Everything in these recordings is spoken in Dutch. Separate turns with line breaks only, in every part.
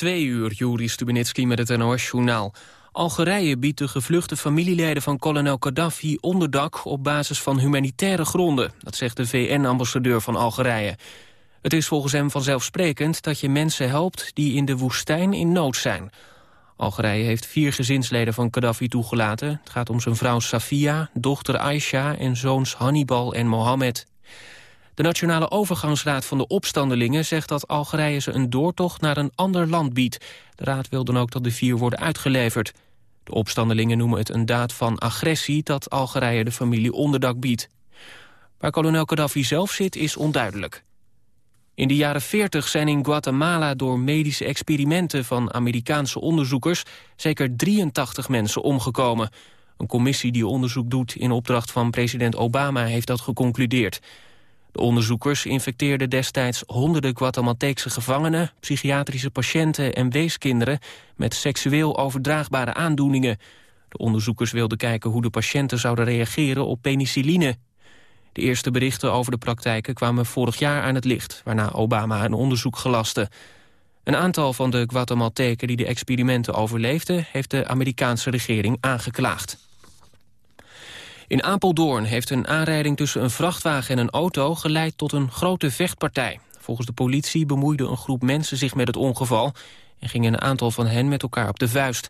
twee uur, Juri Stubenitski met het NOS-journaal. Algerije biedt de gevluchte familieleden van kolonel Gaddafi onderdak op basis van humanitaire gronden. Dat zegt de VN-ambassadeur van Algerije. Het is volgens hem vanzelfsprekend dat je mensen helpt die in de woestijn in nood zijn. Algerije heeft vier gezinsleden van Gaddafi toegelaten. Het gaat om zijn vrouw Safia, dochter Aisha en zoons Hannibal en Mohammed. De Nationale Overgangsraad van de Opstandelingen zegt dat Algerije ze een doortocht naar een ander land biedt. De raad wil dan ook dat de vier worden uitgeleverd. De opstandelingen noemen het een daad van agressie dat Algerije de familie onderdak biedt. Waar kolonel Gaddafi zelf zit is onduidelijk. In de jaren 40 zijn in Guatemala door medische experimenten van Amerikaanse onderzoekers zeker 83 mensen omgekomen. Een commissie die onderzoek doet in opdracht van president Obama heeft dat geconcludeerd. De onderzoekers infecteerden destijds honderden Guatemalteekse gevangenen, psychiatrische patiënten en weeskinderen met seksueel overdraagbare aandoeningen. De onderzoekers wilden kijken hoe de patiënten zouden reageren op penicilline. De eerste berichten over de praktijken kwamen vorig jaar aan het licht... waarna Obama een onderzoek gelastte. Een aantal van de Guatemalteken die de experimenten overleefden... heeft de Amerikaanse regering aangeklaagd. In Apeldoorn heeft een aanrijding tussen een vrachtwagen en een auto... geleid tot een grote vechtpartij. Volgens de politie bemoeide een groep mensen zich met het ongeval... en gingen een aantal van hen met elkaar op de vuist.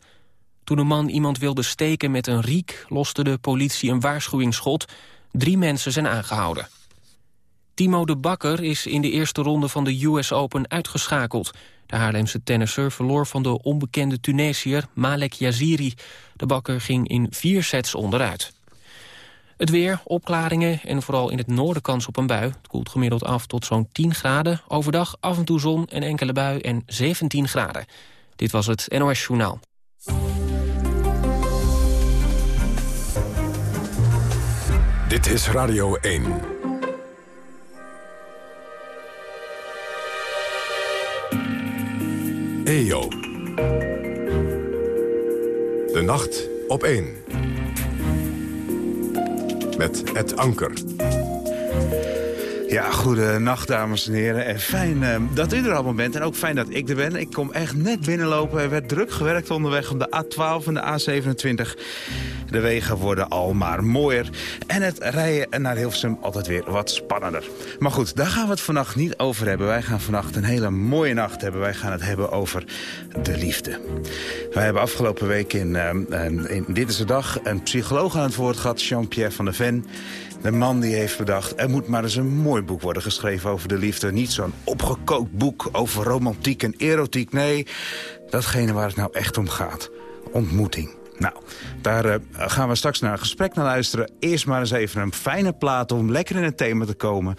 Toen een man iemand wilde steken met een riek... loste de politie een waarschuwingsschot... Drie mensen zijn aangehouden. Timo de Bakker is in de eerste ronde van de US Open uitgeschakeld. De Haarlemse tennisser verloor van de onbekende Tunesiër Malek Yaziri. De Bakker ging in vier sets onderuit. Het weer, opklaringen en vooral in het noorden kans op een bui. Het koelt gemiddeld af tot zo'n 10 graden. Overdag af en toe zon en enkele bui en 17 graden. Dit was het NOS Journaal.
Dit is Radio 1. EO. De nacht op 1. Met het anker.
Ja, goedenacht dames en heren. En fijn uh, dat u er allemaal bent. En ook fijn dat ik er ben. Ik kom echt net binnenlopen. Er werd druk gewerkt onderweg op de A12 en de A27. De wegen worden al maar mooier. En het rijden naar Hilversum altijd weer wat spannender. Maar goed, daar gaan we het vannacht niet over hebben. Wij gaan vannacht een hele mooie nacht hebben. Wij gaan het hebben over de liefde. Wij hebben afgelopen week in, uh, in Dit is de Dag... een psycholoog aan het woord gehad, Jean-Pierre van der Ven... De man die heeft bedacht, er moet maar eens een mooi boek worden geschreven over de liefde. Niet zo'n opgekookt boek over romantiek en erotiek. Nee, datgene waar het nou echt om gaat. Ontmoeting. Nou, daar uh, gaan we straks naar een gesprek naar luisteren. Eerst maar eens even een fijne plaat om lekker in het thema te komen.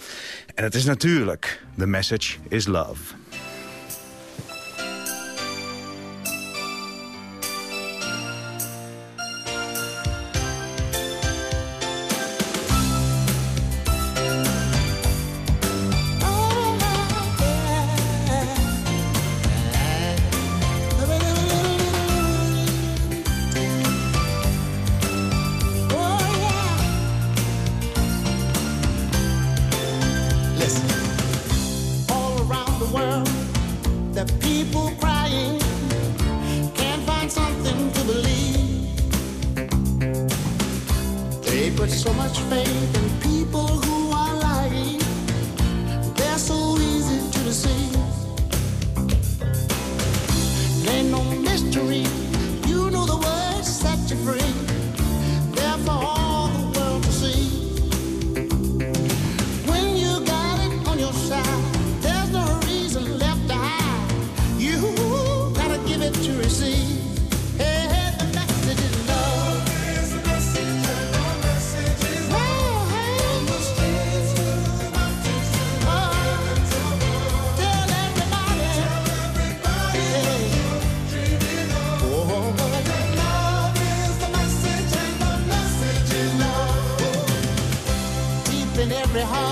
En het is natuurlijk The Message is Love.
people crying can't find something to
believe. They put so much faith in people who me hard.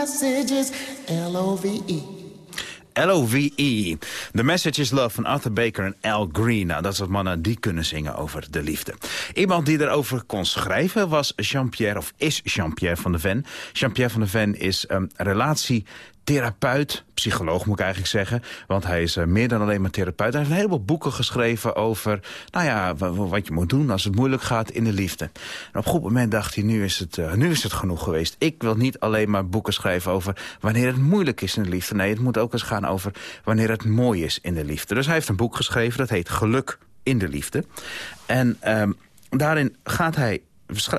And the message is L-O-V-E.
L-O-V-E. The Message is Love van Arthur Baker en Al Green. Nou, dat is wat mannen die kunnen zingen over de liefde. Iemand die erover kon schrijven was Jean-Pierre, of is Jean-Pierre van de Ven. Jean-Pierre van de Ven is um, relatie therapeut, psycholoog moet ik eigenlijk zeggen. Want hij is uh, meer dan alleen maar therapeut. Hij heeft een heleboel boeken geschreven over nou ja, wat je moet doen als het moeilijk gaat in de liefde. En op een goed moment dacht hij, nu is, het, uh, nu is het genoeg geweest. Ik wil niet alleen maar boeken schrijven over wanneer het moeilijk is in de liefde. Nee, het moet ook eens gaan over wanneer het mooi is in de liefde. Dus hij heeft een boek geschreven, dat heet Geluk in de Liefde. En um, daarin gaat hij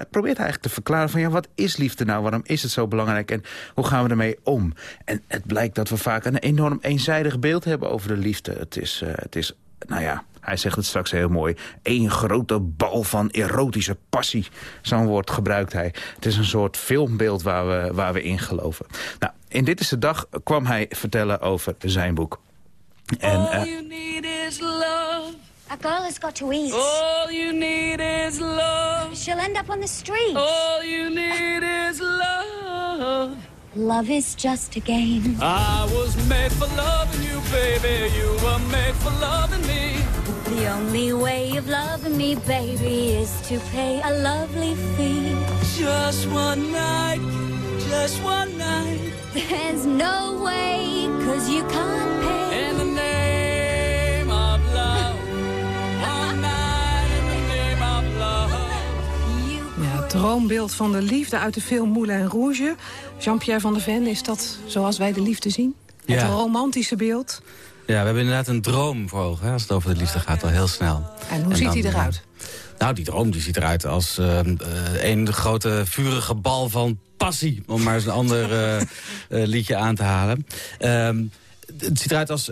probeert eigenlijk te verklaren van ja, wat is liefde nou? Waarom is het zo belangrijk en hoe gaan we ermee om? En het blijkt dat we vaak een enorm eenzijdig beeld hebben over de liefde. Het is, uh, het is nou ja, hij zegt het straks heel mooi. Eén grote bal van erotische passie. Zo'n woord gebruikt hij. Het is een soort filmbeeld waar we, waar we in geloven. Nou, in Dit is de Dag kwam hij vertellen over zijn boek.
En, All you need is love.
A girl has got to eat.
All you need is love.
She'll end up on the street.
All you need is love.
Love is just a game.
I was made for loving you, baby. You were made for loving me.
The only way of loving me, baby, is to pay a lovely fee.
Just one night, just one night.
There's no way, cause you can't pay.
Droombeeld van de liefde uit de film Moulin Rouge. Jean-Pierre van der Ven, is dat zoals wij de liefde zien? Het
Ja.
romantische beeld.
Ja, we hebben inderdaad een droom voor ogen hè, als het over de liefde gaat, al heel snel.
En hoe ziet hij eruit?
eh, nou, die droom die ziet eruit als eh, eh, een grote vurige bal van passie. Om maar eens een ander liedje aan te halen. Ehm, het ziet eruit als,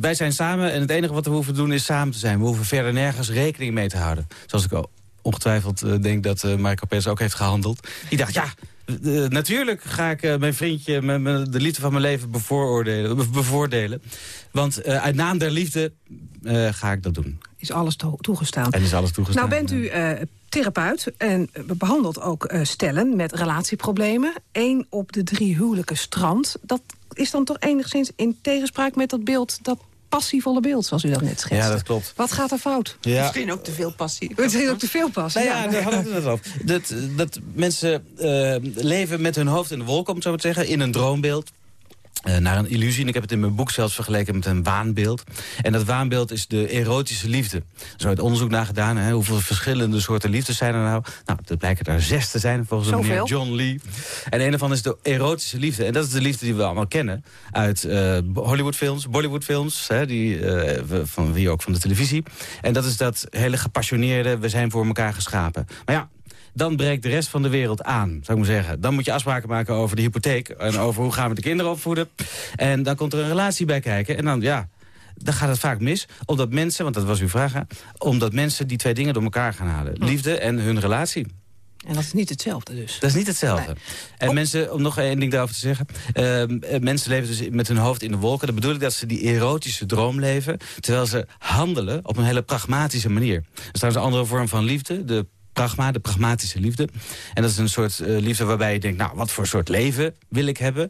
wij zijn samen en het enige wat we hoeven doen is samen te zijn. We hoeven verder nergens rekening mee te houden. Zoals ik al ongetwijfeld eh, denk dat eh Michael Pers ook heeft gehandeld. Die dacht, ja, eh, natuurlijk ga ik mijn vriendje, mijn- mijn- de liefde van mijn leven bevooroordelen, be- bevoordelen. Want eh, uit naam der liefde ga ik dat doen.
Is alles to- toegestaan?
En is alles toegestaan.
Nou bent u therapeut en behandelt ook stellen met relatieproblemen. Eén op de drie huwelijken strand. Dat is dan toch enigszins in tegenspraak met dat beeld... dat passievolle beeld, zoals u dat net schetst.
Ja, dat klopt.
Wat gaat er fout?
Ja.
Misschien ook te veel passie.
Is ook te veel passie.
Nou ja, daar hadden we het over. Dat, dat mensen eh, leven met hun hoofd in de wolken, om het zo maar te zeggen, in een droombeeld. Eh, naar een illusie. En ik heb het in mijn boek zelfs vergeleken met een waanbeeld. En dat waanbeeld is de erotische liefde. Is ooit onderzoek naar gedaan. Hè, hoeveel verschillende soorten liefdes zijn er nou? Nou, er blijken er zes te zijn, volgens
Zoveel?
meneer John Lee. En een daarvan is de erotische liefde. En dat is de liefde die we allemaal kennen. Uit eh, Hollywoodfilms, Bollywoodfilms. Hè, die, eh, van wie ook van de televisie. En dat is dat hele gepassioneerde, we zijn voor elkaar geschapen. Maar ja, dan breekt de rest van de wereld aan, zou ik maar zeggen. Dan moet je afspraken maken over de hypotheek... en over hoe gaan we de kinderen opvoeden. En dan komt er een relatie bij kijken. En dan, ja, dan gaat het vaak mis. Omdat mensen, want dat was uw vraag... hè, omdat mensen die twee dingen door elkaar gaan halen. Liefde en hun relatie.
En dat is niet hetzelfde dus.
Dat is niet hetzelfde. En mensen, om nog één ding daarover te zeggen. ehm, eh, mensen leven dus met hun hoofd in de wolken. Dat bedoel ik dat ze die erotische droom leven. Terwijl ze handelen op een hele pragmatische manier. Er is trouwens een andere vorm van liefde. De pragma, de pragmatische liefde. En dat is een soort eh, liefde waarbij je denkt... nou, wat voor soort leven wil ik hebben?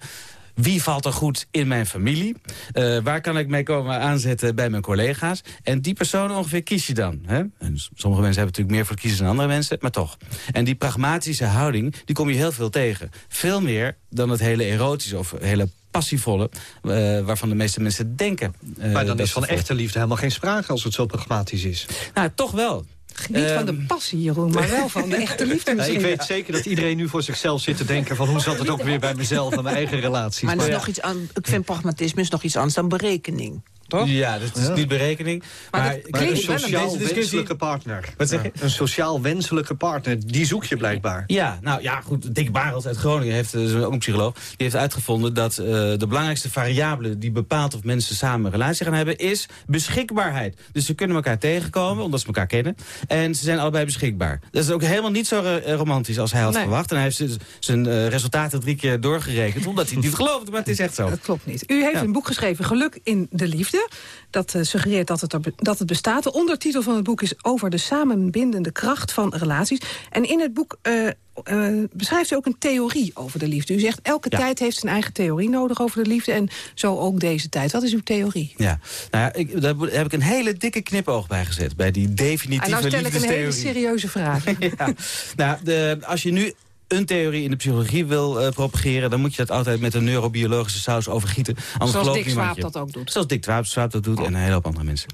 Wie valt er goed in mijn familie? Eh, waar kan ik mee komen aanzetten bij mijn collega's? En die persoon ongeveer kies je dan. Hè? En sommige mensen hebben natuurlijk meer voor kiezen dan andere mensen, maar toch. En die pragmatische houding, die kom je heel veel tegen. Veel meer dan het hele erotische of hele passievolle... eh, waarvan de meeste mensen denken.
Maar dan is van echte liefde helemaal geen sprake als het zo pragmatisch is.
Nou, toch wel.
Niet van de
Ehm,
passie, Jeroen, maar wel van de echte liefde misschien.
ik weet zeker dat iedereen nu voor zichzelf zit te denken... van hoe zat het ook weer bij mezelf en mijn eigen relaties.
Maar, er is
Maar-
nog iets aan, ik vind pragmatisme is nog iets anders dan berekening. Toch?
Ja, dat is niet berekening. Maar,
dat
een sociaal wenselijke partner.
Wat zeg je?
Een sociaal wenselijke partner, die zoek je blijkbaar.
Ja, nou ja, goed. Dick Barels uit Groningen heeft, eh, is ook een psycholoog, die heeft uitgevonden dat eh, de belangrijkste variabele die bepaalt of mensen samen een relatie gaan hebben, is beschikbaarheid. Dus ze kunnen elkaar tegenkomen, omdat ze elkaar kennen. En ze zijn allebei beschikbaar. Dat is ook helemaal niet zo eh, romantisch als hij had
Nee.
verwacht. En hij heeft z- zijn resultaten drie keer doorgerekend, omdat hij het niet geloofde, maar het is echt zo.
Dat klopt niet. U heeft
Ja.
een boek geschreven, Geluk in de Liefde. Liefde. Dat eh, suggereert dat het, er, dat het bestaat. De ondertitel van het boek is over de samenbindende kracht van relaties. En in het boek eh, eh, beschrijft u ook een theorie over de liefde. U zegt elke tijd heeft zijn eigen theorie nodig over de liefde. En zo ook deze tijd. Wat is uw theorie?
Ja, nou ja, ik, daar heb ik een hele dikke knipoog bij gezet. Bij die definitieve
En nou stel ik een hele
liefdestheorie.
serieuze vraag.
ja. Nou, de, als je nu een theorie in de psychologie wil eh, propageren... dan moet je dat altijd met een neurobiologische saus overgieten. Anders
Zoals Dick Swaap dat ook doet.
Zoals Dick Swaap, dat doet en een hele hoop andere mensen.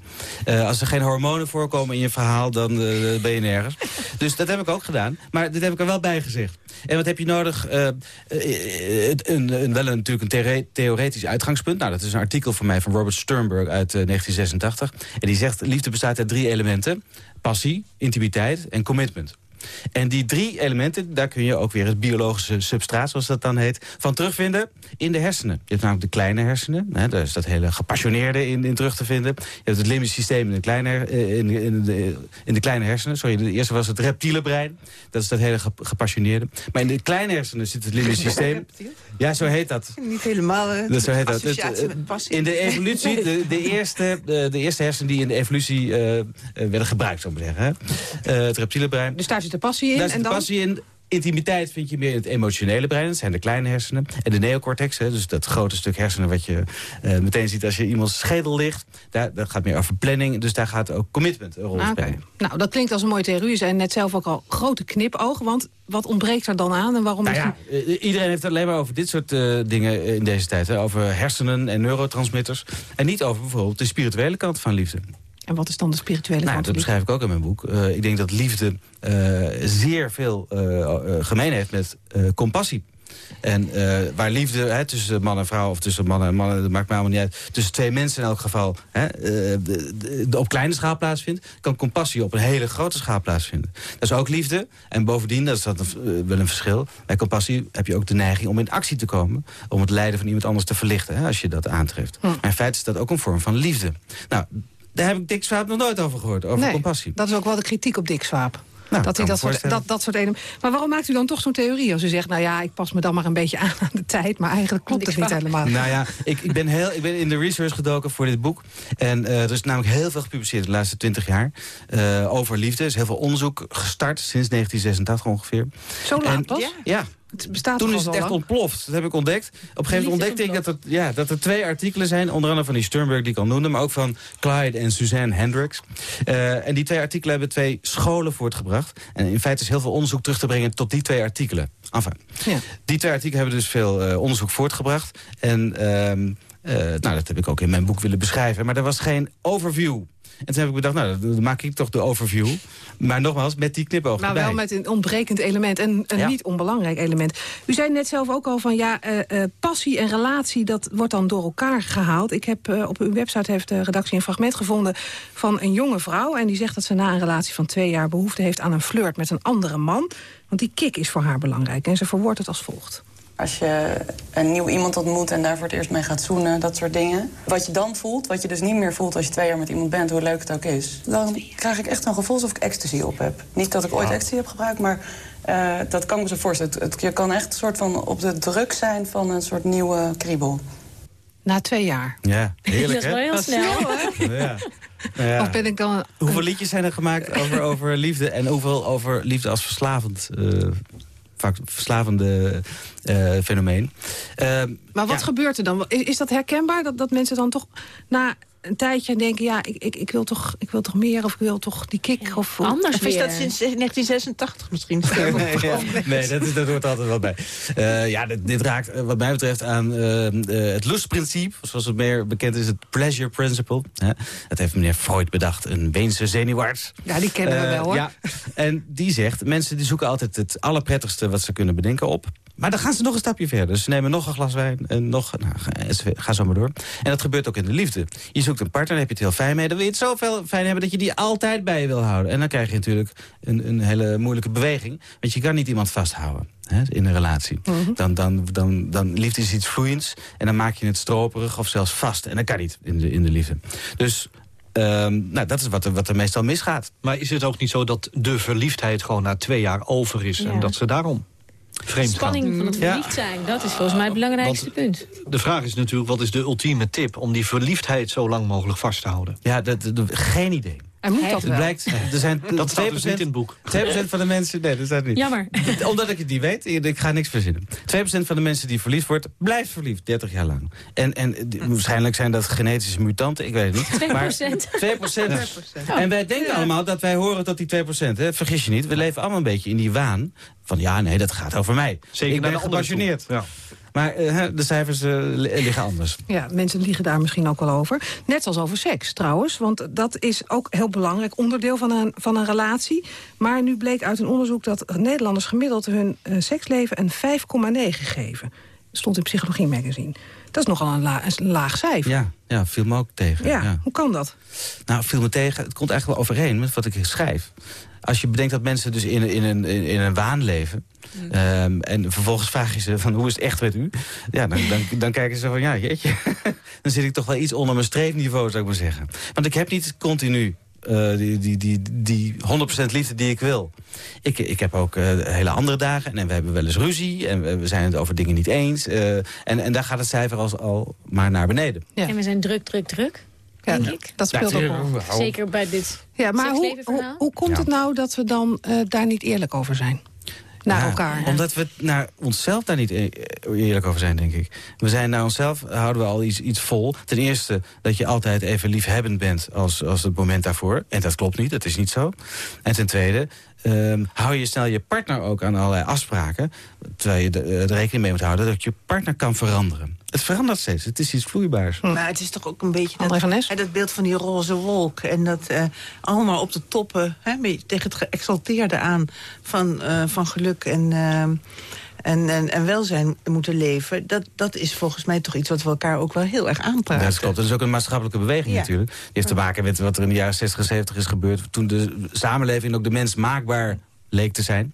Eh, als er geen hormonen voorkomen in je verhaal, dan eh, ben je nergens. dus dat heb ik ook gedaan. Maar dit heb ik er wel bij gezegd. En wat heb je nodig? Een, een, wel een, natuurlijk een theore- theoretisch uitgangspunt. Nou, dat is een artikel van mij van Robert Sternberg uit eh, 1986. En die zegt, liefde bestaat uit drie elementen. Passie, intimiteit en commitment. En die drie elementen, daar kun je ook weer het biologische substraat, zoals dat dan heet, van terugvinden in de hersenen. Je hebt namelijk de kleine hersenen, hè, daar is dat hele gepassioneerde in, in terug te vinden. Je hebt het limbisch systeem in de kleine, eh, in, in, de, in de kleine hersenen. Sorry, de eerste was het reptiele brein. Dat is dat hele ge- gepassioneerde. Maar in de kleine hersenen zit het limbisch systeem. Ja, zo heet dat.
Niet helemaal
Dat zo heet dat. Het, eh,
met passie.
in de evolutie, de, de, eerste, de, de eerste hersenen die in de evolutie eh, werden gebruikt, zou ik maar zeggen. Hè? Het reptiele brein.
Dus daar zit de passie in.
Daar zit
en
de
dan...
passie in. Intimiteit vind je meer in het emotionele brein. Dat zijn de kleine hersenen. En de neocortex, hè, dus dat grote stuk hersenen... wat je eh, meteen ziet als je iemands schedel ligt. Daar, dat gaat meer over planning. Dus daar gaat ook commitment een rol
Ah, oké.
spelen.
Nou, dat klinkt als een mooie theorie. U zei net zelf ook al grote knipogen. Want wat ontbreekt er dan aan en waarom
Nou ja, eh, iedereen heeft het alleen maar over dit soort eh, dingen in deze tijd. Hè, over hersenen en neurotransmitters. En niet over bijvoorbeeld de spirituele kant van liefde.
En wat is dan de spirituele
Nou,
kant?
dat beschrijf ik ook in mijn boek. Eh, ik denk dat liefde eh, zeer veel eh, gemeen heeft met compassie. En waar liefde hè, tussen man en vrouw, of tussen man en man, dat maakt mij allemaal niet uit. Tussen twee mensen in elk geval hè, de, de- de op kleine schaal plaatsvindt, kan compassie op een hele grote schaal plaatsvinden. Dat is ook liefde. En bovendien, dat is dat een- wel een verschil. Bij compassie heb je ook de neiging om in actie te komen. Om het lijden van iemand anders te verlichten, hè, als je dat aantreft.
Hm.
Maar in feite is dat ook een vorm van liefde. Nou, daar heb ik Dick Swaap nog nooit over gehoord, over
nee,
compassie.
dat is ook wel de kritiek op Dick Swaap.
Nou,
dat hij dat soort, dat, dat soort elementen... Maar waarom maakt u dan toch zo'n theorie? Als u zegt, nou ja, ik pas me dan maar een beetje aan aan de tijd... maar eigenlijk klopt het niet helemaal.
Nou ja, ik, ik, ben heel, ik ben in de research gedoken voor dit boek. En eh, er is namelijk heel veel gepubliceerd de laatste twintig jaar. eh, over liefde. Er is heel veel onderzoek gestart, sinds 1986 ongeveer.
Zo laat
En-
pas?
Ja, ja.
Het bestaat
Toen is het echt
lang?
ontploft. Dat heb ik ontdekt. Op een gegeven moment ontdekte ik dat er, ja, dat er twee artikelen zijn. Onder andere van die Sternberg die ik al noemde. Maar ook van Clyde en Suzanne Hendricks. Eh, en die twee artikelen hebben twee scholen voortgebracht. En in feite is heel veel onderzoek terug te brengen tot die twee artikelen. Enfin,
Ja.
die twee artikelen hebben dus veel eh, onderzoek voortgebracht. En ehm, eh, nou, dat heb ik ook in mijn boek willen beschrijven. Maar er was geen overview. En toen heb ik bedacht, nou, dan maak ik toch de overview. Maar nogmaals, met die knipoog
Maar
erbij.
wel met een ontbrekend element, en een
Ja.
niet onbelangrijk element. U zei net zelf ook al van ja, eh, eh, passie en relatie, dat wordt dan door elkaar gehaald. Ik heb eh, op uw website heeft de redactie een fragment gevonden van een jonge vrouw. En die zegt dat ze na een relatie van twee jaar behoefte heeft aan een flirt met een andere man. Want die kick is voor haar belangrijk. En ze verwoordt het als volgt.
Als je een nieuw iemand ontmoet en daar voor het eerst mee gaat zoenen, dat soort dingen. Wat je dan voelt, wat je dus niet meer voelt als je twee jaar met iemand bent, hoe leuk het ook is. Dan krijg ik echt een gevoel alsof ik ecstasy op heb. Niet dat ik ooit ecstasy heb gebruikt, maar eh, dat kan ik me zo voorstellen. Het, het- je kan echt een soort van op de druk zijn van een soort nieuwe kriebel.
Na twee jaar.
Ja, heerlijk
Dat is wel
hè?
heel snel.
Ja. Nou ja.
Of ben ik dan...
Hoeveel liedjes zijn er gemaakt over, over liefde... en hoeveel over liefde als verslavend, eh, verslavende eh, fenomeen. Eh,
Maar wat
ja.
gebeurt er dan? Is, is dat herkenbaar? Dat, dat mensen dan toch na een tijdje denken... ja, ik, ik, ik, wil, toch, ik wil toch meer of ik wil toch die kick? Of,
Anders
Of is dat sinds 1986 misschien?
Nee, ja. nee dat, is, dat hoort altijd wel bij. Eh, ja, dit, dit raakt eh, wat mij betreft aan eh, eh, het lustprincipe. Zoals het meer bekend is, het pleasure principle. Hè? Dat heeft meneer Freud bedacht, een Weense zenuwarts.
Ja, die kennen we wel, hoor.
Ja, en die zegt, mensen die zoeken altijd het allerprettigste wat ze kunnen bedenken op. Maar dan gaan ze nog een stapje verder. Dus ze nemen nog een glas wijn en nog... Nou, ga, zo maar door. En dat gebeurt ook in de liefde. Je zoekt een partner, dan heb je het heel fijn mee. Dan wil je het zo veel fijn hebben dat je die altijd bij je wil houden. En dan krijg je natuurlijk een, een hele moeilijke beweging. Want je kan niet iemand vasthouden hè, in een relatie. dan, dan, dan, dan liefde is iets vloeiends. En dan maak je het stroperig of zelfs vast. En dat kan niet in de, in de liefde. Dus... ehm, nou, dat is wat er, wat er meestal misgaat.
Maar is het ook niet zo dat de verliefdheid gewoon na twee jaar over is...
Ja.
en dat ze daarom Vreemd gaan.
Spanning van het verliefd zijn, dat is volgens mij het belangrijkste punt.
De vraag is natuurlijk, wat is de ultieme tip... om die verliefdheid zo lang mogelijk vast te houden?
Ja, dat, dat- geen idee.
En moet dat
Het
wel?
blijkt, er zijn
Dat staat dus niet in het boek.
2% van de mensen... Nee, dat staat niet.
Jammer.
Omdat ik het niet weet, ik ga niks verzinnen. 2% van de mensen die verliefd wordt, blijft verliefd, 30 jaar lang. En, en die- waarschijnlijk zijn dat genetische mutanten, ik weet het niet.
2%.
Maar 2%. En wij denken allemaal dat wij horen tot die 2%. Hè. Vergis je niet, we leven allemaal een beetje in die waan... van ja, nee, dat gaat over mij.
Zeker
ik ben gepassioneerd.
Ja.
Maar eh, de cijfers eh, li- liggen anders.
Ja, mensen liegen daar misschien ook wel over. Net zoals over seks trouwens, want dat is ook heel belangrijk onderdeel van een, van een relatie. Maar nu bleek uit een onderzoek dat Nederlanders gemiddeld hun eh, seksleven een 5,9 geven. Stond in Psychologie Magazine. Dat is nogal een, la- een laag cijfer.
Ja, ja, viel me ook tegen.
Ja,
ja.
hoe kan dat?
Nou, viel me tegen. Het komt eigenlijk wel overeen met wat ik schrijf. Als je bedenkt dat mensen dus in, in, een, in, een waan leven... ehm, en vervolgens vraag je ze van hoe is het echt met u? Ja, dan, dan, dan kijken ze van ja, jeetje. dan zit ik toch wel iets onder mijn streefniveau, zou ik maar zeggen. Want ik heb niet continu eh, die, die, die, die 100% liefde die ik wil. Ik, ik heb ook eh, hele andere dagen en we hebben wel eens ruzie... en we we zijn het over dingen niet eens. eh, en, en daar gaat het cijfer als, al maar naar beneden.
Ja.
En we zijn druk, druk, druk, denk ik.
dat speelt ook wel.
Zeker bij dit
Ja, maar hoe, hoe, komt het nou dat we dan eh, daar niet eerlijk over zijn? Naar
Ja,
elkaar.
Omdat we naar onszelf daar niet e- eerlijk over zijn, denk ik. We zijn naar onszelf, houden we al iets, iets vol. Ten eerste dat je altijd even liefhebbend bent als, als het moment daarvoor. En dat klopt niet, dat is niet zo. En ten tweede, ehm, hou je snel je partner ook aan allerlei afspraken... terwijl je de, er rekening mee moet houden dat je partner kan veranderen. Het verandert steeds, het is iets vloeibaars.
Maar het is toch ook een beetje hè, dat beeld van die roze wolk. En dat eh, allemaal op de toppen, hè, een beetje tegen het geëxalteerde aan van, eh, van geluk en, eh, en, en, en welzijn moeten leven. Dat, dat is volgens mij toch iets wat we elkaar ook wel heel erg aanpraten.
Dat klopt. Dat is ook een maatschappelijke beweging
Ja.
natuurlijk. Die heeft te maken met wat er in de jaren 60 en 70 is gebeurd... toen de samenleving en ook de mens maakbaar leek te zijn.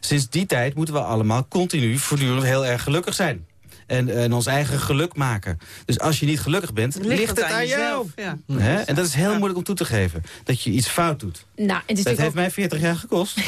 Sinds die tijd moeten we allemaal continu, voortdurend heel erg gelukkig zijn. En, en ons eigen geluk maken. Dus als je niet gelukkig bent, ligt, het aan, jou.
jezelf, Ja.
Hè? En dat is heel moeilijk om toe te geven. Dat je iets fout doet.
Nou, het is
Dat heeft
ook
mij 40 jaar gekost.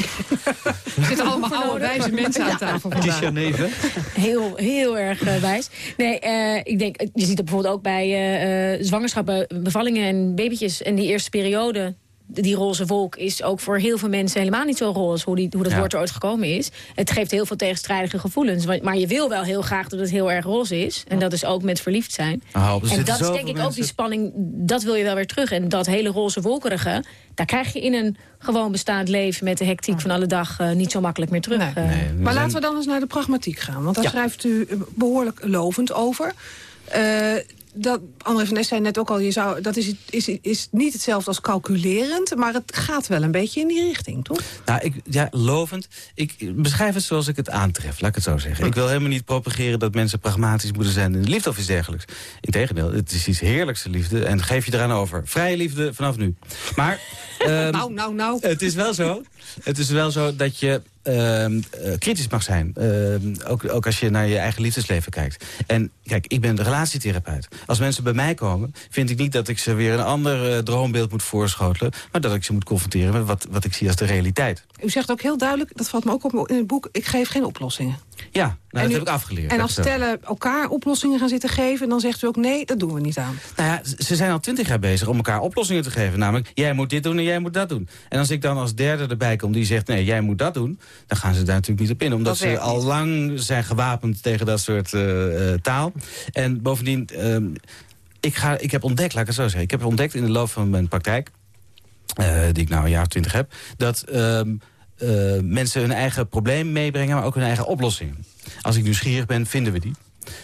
Er zitten allemaal oude wijze mensen aan tafel vandaag.
Tisha Neven.
heel, heel erg eh, wijs. Nee, eh, ik denk, je ziet het bijvoorbeeld ook bij eh, eh, zwangerschappen, bevallingen en babytjes. En die eerste periode, die roze wolk, is ook voor heel veel mensen helemaal niet zo roze. Hoe, die, hoe dat
Ja.
woord er ooit gekomen is. Het geeft heel veel tegenstrijdige gevoelens. Maar je wil wel heel graag dat het heel erg roze is. En dat is ook met verliefd zijn.
Oh, er
en dat is denk ik ook die spanning, dat wil je wel weer terug. En dat hele roze wolkerige, daar krijg je in een gewoon bestaand leven... met de hectiek van alle dag eh, niet zo makkelijk meer terug.
Nee.
eh.
Nee, we
Maar
zijn-
laten we dan eens naar de pragmatiek gaan. Want daar
Ja.
schrijft u eh, behoorlijk lovend over. Eh, dat, André van Nes zei net ook al, je zou, dat is, is, is niet hetzelfde als calculerend... maar het gaat wel een beetje in die richting, toch?
Nou, ik, ja, lovend. Ik beschrijf het zoals ik het aantref, laat ik het zo zeggen. Ik wil helemaal niet propageren dat mensen pragmatisch moeten zijn in de liefde of iets dergelijks. Integendeel, het is iets heerlijks, de liefde. En geef je eraan over. Vrije liefde vanaf nu. Maar ehm,
nou, nou, nou.
het is wel zo. Het is wel zo dat je ehm, eh, kritisch mag zijn. Ehm, ook, ook als je naar je eigen liefdesleven kijkt. En kijk, ik ben de relatietherapeut. Als mensen bij mij komen, vind ik niet dat ik ze weer een ander eh, droombeeld moet voorschotelen. Maar dat ik ze moet confronteren met wat, wat ik zie als de realiteit.
U zegt ook heel duidelijk, dat valt me ook op in het boek... ik geef geen oplossingen.
Ja, nou, dat
u-
heb ik afgeleerd.
En als stellen elkaar oplossingen gaan zitten geven... dan zegt u ook nee, dat doen we niet aan.
Nou ja, ze zijn al twintig jaar bezig om elkaar oplossingen te geven. Namelijk, jij moet dit doen en jij moet dat doen. En als ik dan als derde erbij kom die zegt, nee, jij moet dat doen... dan gaan ze daar natuurlijk niet op in. Omdat
Dat
ze al lang zijn gewapend tegen dat soort eh, eh, taal. En bovendien, ehm, ik, ga, ik heb ontdekt, laat ik het zo zeggen... ik heb ontdekt in de loop van mijn praktijk... eh, die ik nou een jaar of twintig heb... dat ehm, eh, mensen hun eigen probleem meebrengen, maar ook hun eigen oplossingen. Als ik nieuwsgierig ben, vinden we die.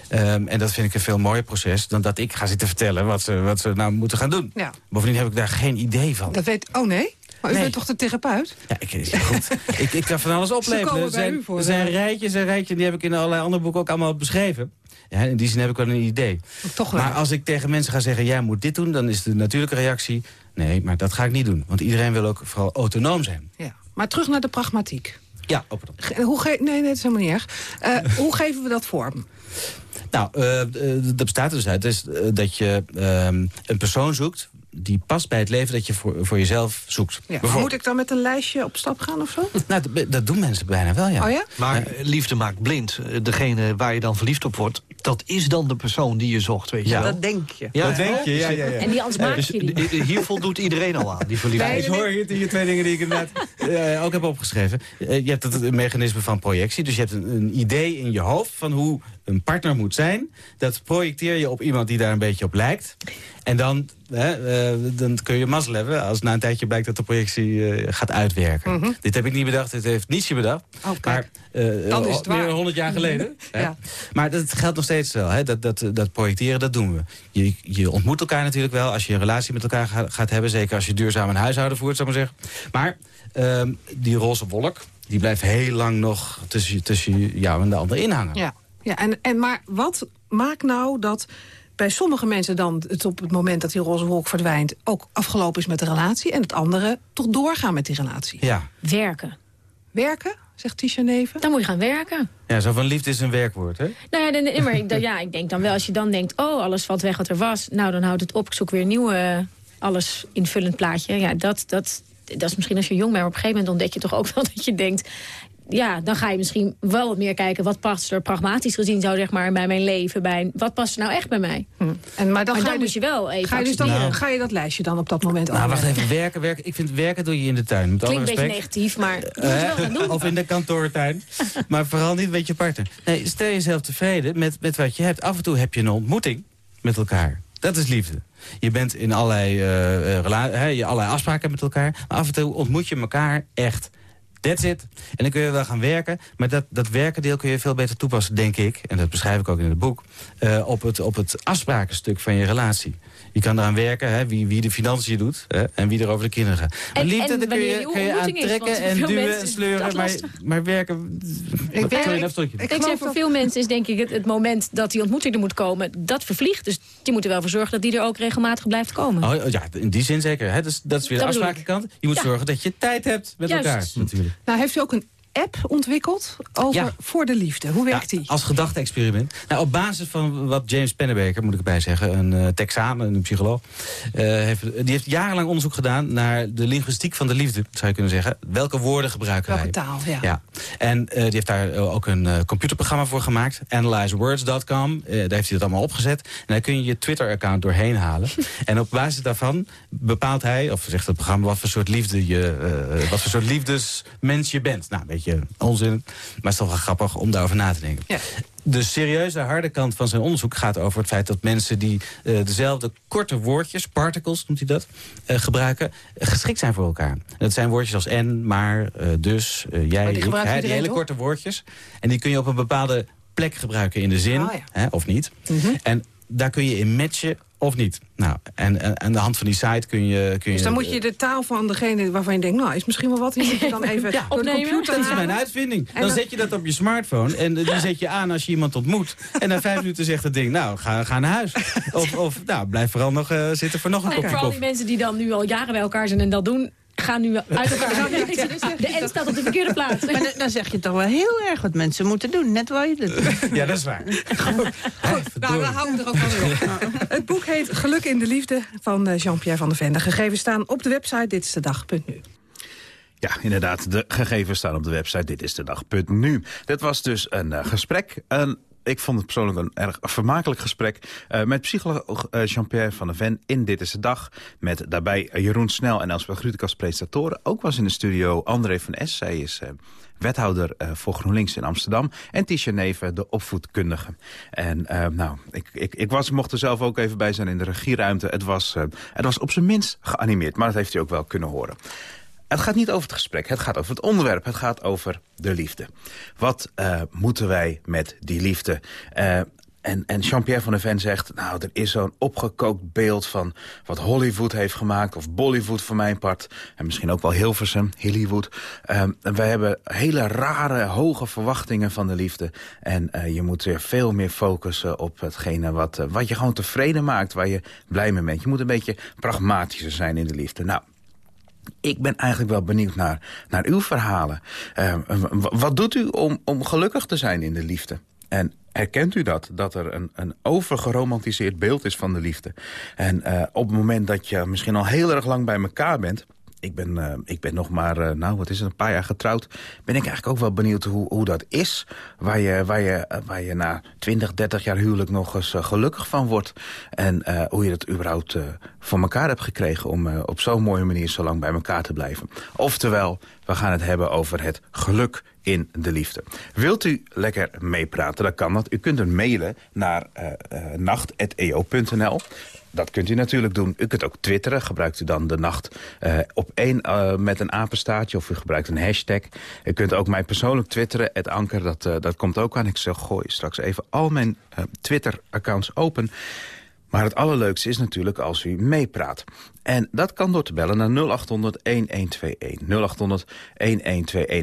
Ehm, en dat vind ik een veel mooier proces dan dat ik ga zitten vertellen wat ze, wat ze nou moeten gaan doen.
Ja.
Bovendien heb ik daar geen idee van.
Dat weet... Oh nee? Maar u
Nee.
bent toch de therapeut?
Ja, ik, ja, goed. ik, ik kan van alles opleven.
komen
Er
bij
zijn,
u voor,
er zijn
eh.
rijtjes en rijtjes, die heb ik in allerlei andere boeken ook allemaal beschreven. Ja, in die zin heb ik wel een idee.
Toch.
Maar als ik tegen mensen ga zeggen, jij moet dit doen... dan is de natuurlijke reactie, nee, maar dat ga ik niet doen. Want iedereen wil ook vooral autonoom zijn.
Ja. Maar terug naar de pragmatiek.
Ja.
Ge- Hoe ge nee, nee, dat is helemaal niet erg. Eh, hoe geven we dat vorm?
Nou, eh, eh, dat bestaat er dus uit dus, eh, dat je ehm, een persoon zoekt die past bij het leven dat je voor, voor jezelf zoekt.
Ja, maar
Bijvoorbeeld-
moet ik dan met een lijstje op stap gaan of zo?
nou, dat, doen mensen bijna wel, ja.
Oh ja?
Maar liefde maakt blind. Degene waar je dan verliefd op wordt, dat is dan de persoon die je zocht, weet je
Ja.
wel.
Dat denk je.
Ja,
Dat denk je, ja, ja, ja.
En die anders maak
Dus
je die.
eh, eh, hier voldoet iedereen al aan, die verliefdheid.
ik hoor hier, hier twee dingen die ik inderdaad eh, ook heb opgeschreven. Eh, je hebt het, het mechanisme van projectie. Dus je hebt een, een idee in je hoofd van hoe een partner moet zijn. Dat projecteer je op iemand die daar een beetje op lijkt. En dan, hè, eh, dan kun je mazzel hebben als na een tijdje blijkt dat de projectie eh, gaat uitwerken. Dit heb ik niet bedacht, dit heeft Nietzsche bedacht.
Mhm. Oh.
Maar, eh,
Dan is het
meer dan 100 jaar geleden. hè.
Ja.
Maar dat geldt nog steeds wel. Hè? Dat, dat, dat projecteren, dat doen we. Je, je ontmoet elkaar natuurlijk wel als je een relatie met elkaar ga- gaat hebben. Zeker als je duurzaam een huishouden voert, zou ik maar zeggen. Maar ehm, die roze wolk, die blijft heel lang nog tussen, tussen jou en de ander inhangen.
Ja, ja en, en maar wat maakt nou dat bij sommige mensen dan het op het moment dat die roze wolk verdwijnt... ook afgelopen is met de relatie en het andere toch doorgaan met die relatie?
Ja.
Werken.
Werken, zegt Tisha Neven?
Dan moet je gaan werken.
ja, zo van liefde is een werkwoord, hè?
Nou ja, nee, maar ik, ja, ik denk dan wel, als je dan denkt... oh, alles valt weg wat er was. Nou, dan houdt het op. Ik zoek weer een nieuw, eh, alles invullend plaatje. Ja, dat, dat, dat is misschien als je jong bent. Maar op een gegeven moment ontdek je toch ook wel dat je denkt... ja, dan ga je misschien wel wat meer kijken... wat past er pragmatisch gezien zou zeg maar, bij mijn leven. Bij, wat past er nou echt bij mij?
Hm. En, maar dan,
Maar
ga
dan
je
moet je wel even
ga je, dus dan, ga je dat lijstje dan op dat moment
Nou, wacht even. Werken, werken. Ik vind werken doe je in de tuin. Met
Klinkt een beetje negatief, maar je moet het wel gaan doen.
Of in de kantoortuin. maar vooral niet met je partner. Nee, stel jezelf tevreden met, met wat je hebt. Af en toe heb je een ontmoeting met elkaar. Dat is liefde. Je bent in allerlei, eh, eh, hè, je allerlei afspraken met elkaar. Maar af en toe ontmoet je elkaar echt. That's it. En dan kun je wel gaan werken. Maar dat, dat werkendeel kun je veel beter toepassen, denk ik. En dat beschrijf ik ook in het boek. eh, op, het, op het afsprakenstuk van je relatie. Je kan eraan werken, hè, wie, wie de financiën doet. Hè, en wie er over de kinderen gaat. Maar
En-
liefde,
en
daar kun je,
je
kun je
is,
en duwen en sleuren. Maar, maar werken...
Ik
Sorry,
werk-
even terug.
ik
Ik
geloof
zeg, voor veel mensen is denk ik het, het moment dat die ontmoeting er moet komen, dat vervliegt. Dus die moeten wel voor zorgen dat die er ook regelmatig blijft komen.
Oh, ja, in die zin zeker. Hè? Dus, dat is weer de afsprakenkant. Je moet
Ja.
zorgen dat je tijd hebt met
Juist.
elkaar natuurlijk.
Nou, heeft u ook een app ontwikkeld over
Ja.
voor de liefde. Hoe werkt die?
Als gedachte-experiment. Nou, op basis van wat James Pennebaker, moet ik erbij zeggen... een Texaan, een psycholoog... eh, heeft, die heeft jarenlang onderzoek gedaan naar de linguïstiek van de liefde, zou je kunnen zeggen. Welke woorden gebruiken
Welke
wij?
taal, ja.
Ja. En eh, die heeft daar ook een computerprogramma voor gemaakt. Analyzewords.com. Daar heeft hij dat allemaal opgezet. En daar kun je je Twitter-account doorheen halen. en op basis daarvan bepaalt hij, of zegt het programma... wat voor soort liefde je, wat voor soort liefdesmens je bent. Nou, een beetje onzin. Maar het is toch wel grappig om daarover na te denken.
Ja.
De serieuze harde kant van zijn onderzoek gaat over het feit dat mensen die eh, dezelfde korte woordjes, particles noemt hij dat, eh, gebruiken, geschikt zijn voor elkaar. En dat zijn woordjes als en, maar, eh, dus, jij,
die
ik,
iedereen,
hele korte woordjes. En die kun je op een bepaalde plek gebruiken in de zin,
ja.
hè, of niet.
Mhm.
En daar kun je in matchen of niet. Nou, en, en aan de hand van die site kun je... Kun
Dus
je
dan moet je de taal van degene waarvan je denkt... nou, is misschien wel wat, die moet je dan even
Ja,
door de
opnemen.
computer
Dat is mijn uitvinding. Dan
dan-
zet je dat op je smartphone en eh, die zet je aan als je iemand ontmoet. En na vijf minuten zegt het ding, nou, ga, ga naar huis. Of, of nou, blijf vooral nog eh, zitten voor nog een
En
kopje
voor al die
koffie.
mensen die dan nu al jaren bij elkaar zijn en dat doen, gaan nu uit elkaar. De N staat op de verkeerde plaats.
Maar dan, dan zeg je toch wel heel erg wat mensen moeten doen. Net waar je dat doet.
Ja, dat is waar.
Goed, nou, we houden er ook wel weer op. Het boek heet Geluk in de Liefde van eh, Jean-Pierre van der Ven. De gegevens staan op de website Dit is de dag.nu.
Ja, inderdaad. De gegevens staan op de website Dit is de dag.nu. Dit was dus een eh, gesprek. Een, ik vond het persoonlijk een erg vermakelijk gesprek... eh, met psycholoog eh, Jean-Pierre van der Ven in Dit is de Dag. Met daarbij Jeroen Snel en Elspeth Grütke als presentatoren. Ook was in de studio André van S. Zij is... eh, wethouder voor GroenLinks in Amsterdam. En Tisha Neven, de opvoedkundige. En nou, ik, ik, ik, was, mocht er zelf ook even bij zijn in de regieruimte. Het was, het was op zijn minst geanimeerd, maar dat heeft u ook wel kunnen horen. Het gaat niet over het gesprek, het gaat over het onderwerp. Het gaat over de liefde. Wat uh, moeten wij met die liefde? Uh, en, en Jean-Pierre van der Ven zegt... nou, er is zo'n opgekookt beeld van wat Hollywood heeft gemaakt... of Bollywood voor mijn part. En misschien ook wel Hilversum, Hollywood. Um, wij hebben hele rare, hoge verwachtingen van de liefde. En uh, je moet weer veel meer focussen op hetgene wat, uh, wat je gewoon tevreden maakt... waar je blij mee bent. Je moet een beetje pragmatischer zijn in de liefde. Nou, ik ben eigenlijk wel benieuwd naar, naar uw verhalen. Uh, wat doet u om, om gelukkig te zijn in de liefde? En, Herkent u dat? Dat er een, een overgeromantiseerd beeld is van de liefde. En uh, op het moment dat je misschien al heel erg lang bij elkaar bent... Ik ben, uh, ik ben nog maar, uh, nou wat is het, een paar jaar getrouwd. Ben ik eigenlijk ook wel benieuwd hoe, hoe dat is. Waar je, waar, je, waar je na 20, 30 jaar huwelijk nog eens gelukkig van wordt. En hoe je het überhaupt voor elkaar hebt gekregen... om op zo'n mooie manier zo lang bij elkaar te blijven. Oftewel, we gaan het hebben over het geluk in de liefde. Wilt u lekker meepraten, dan kan dat. U kunt een mailen naar nacht.eo.nl. Dat kunt u natuurlijk doen. U kunt ook twitteren. Gebruikt u dan de nacht uh, op één uh, met een apenstaartje of u gebruikt een hashtag. U kunt ook mij persoonlijk twitteren. Het anker, dat, uh, dat komt ook aan. Ik zeg, gooi straks even al mijn Twitter-accounts open. Maar het allerleukste is natuurlijk als u meepraat. En dat kan door te bellen naar 0800-1121. 0800-1121.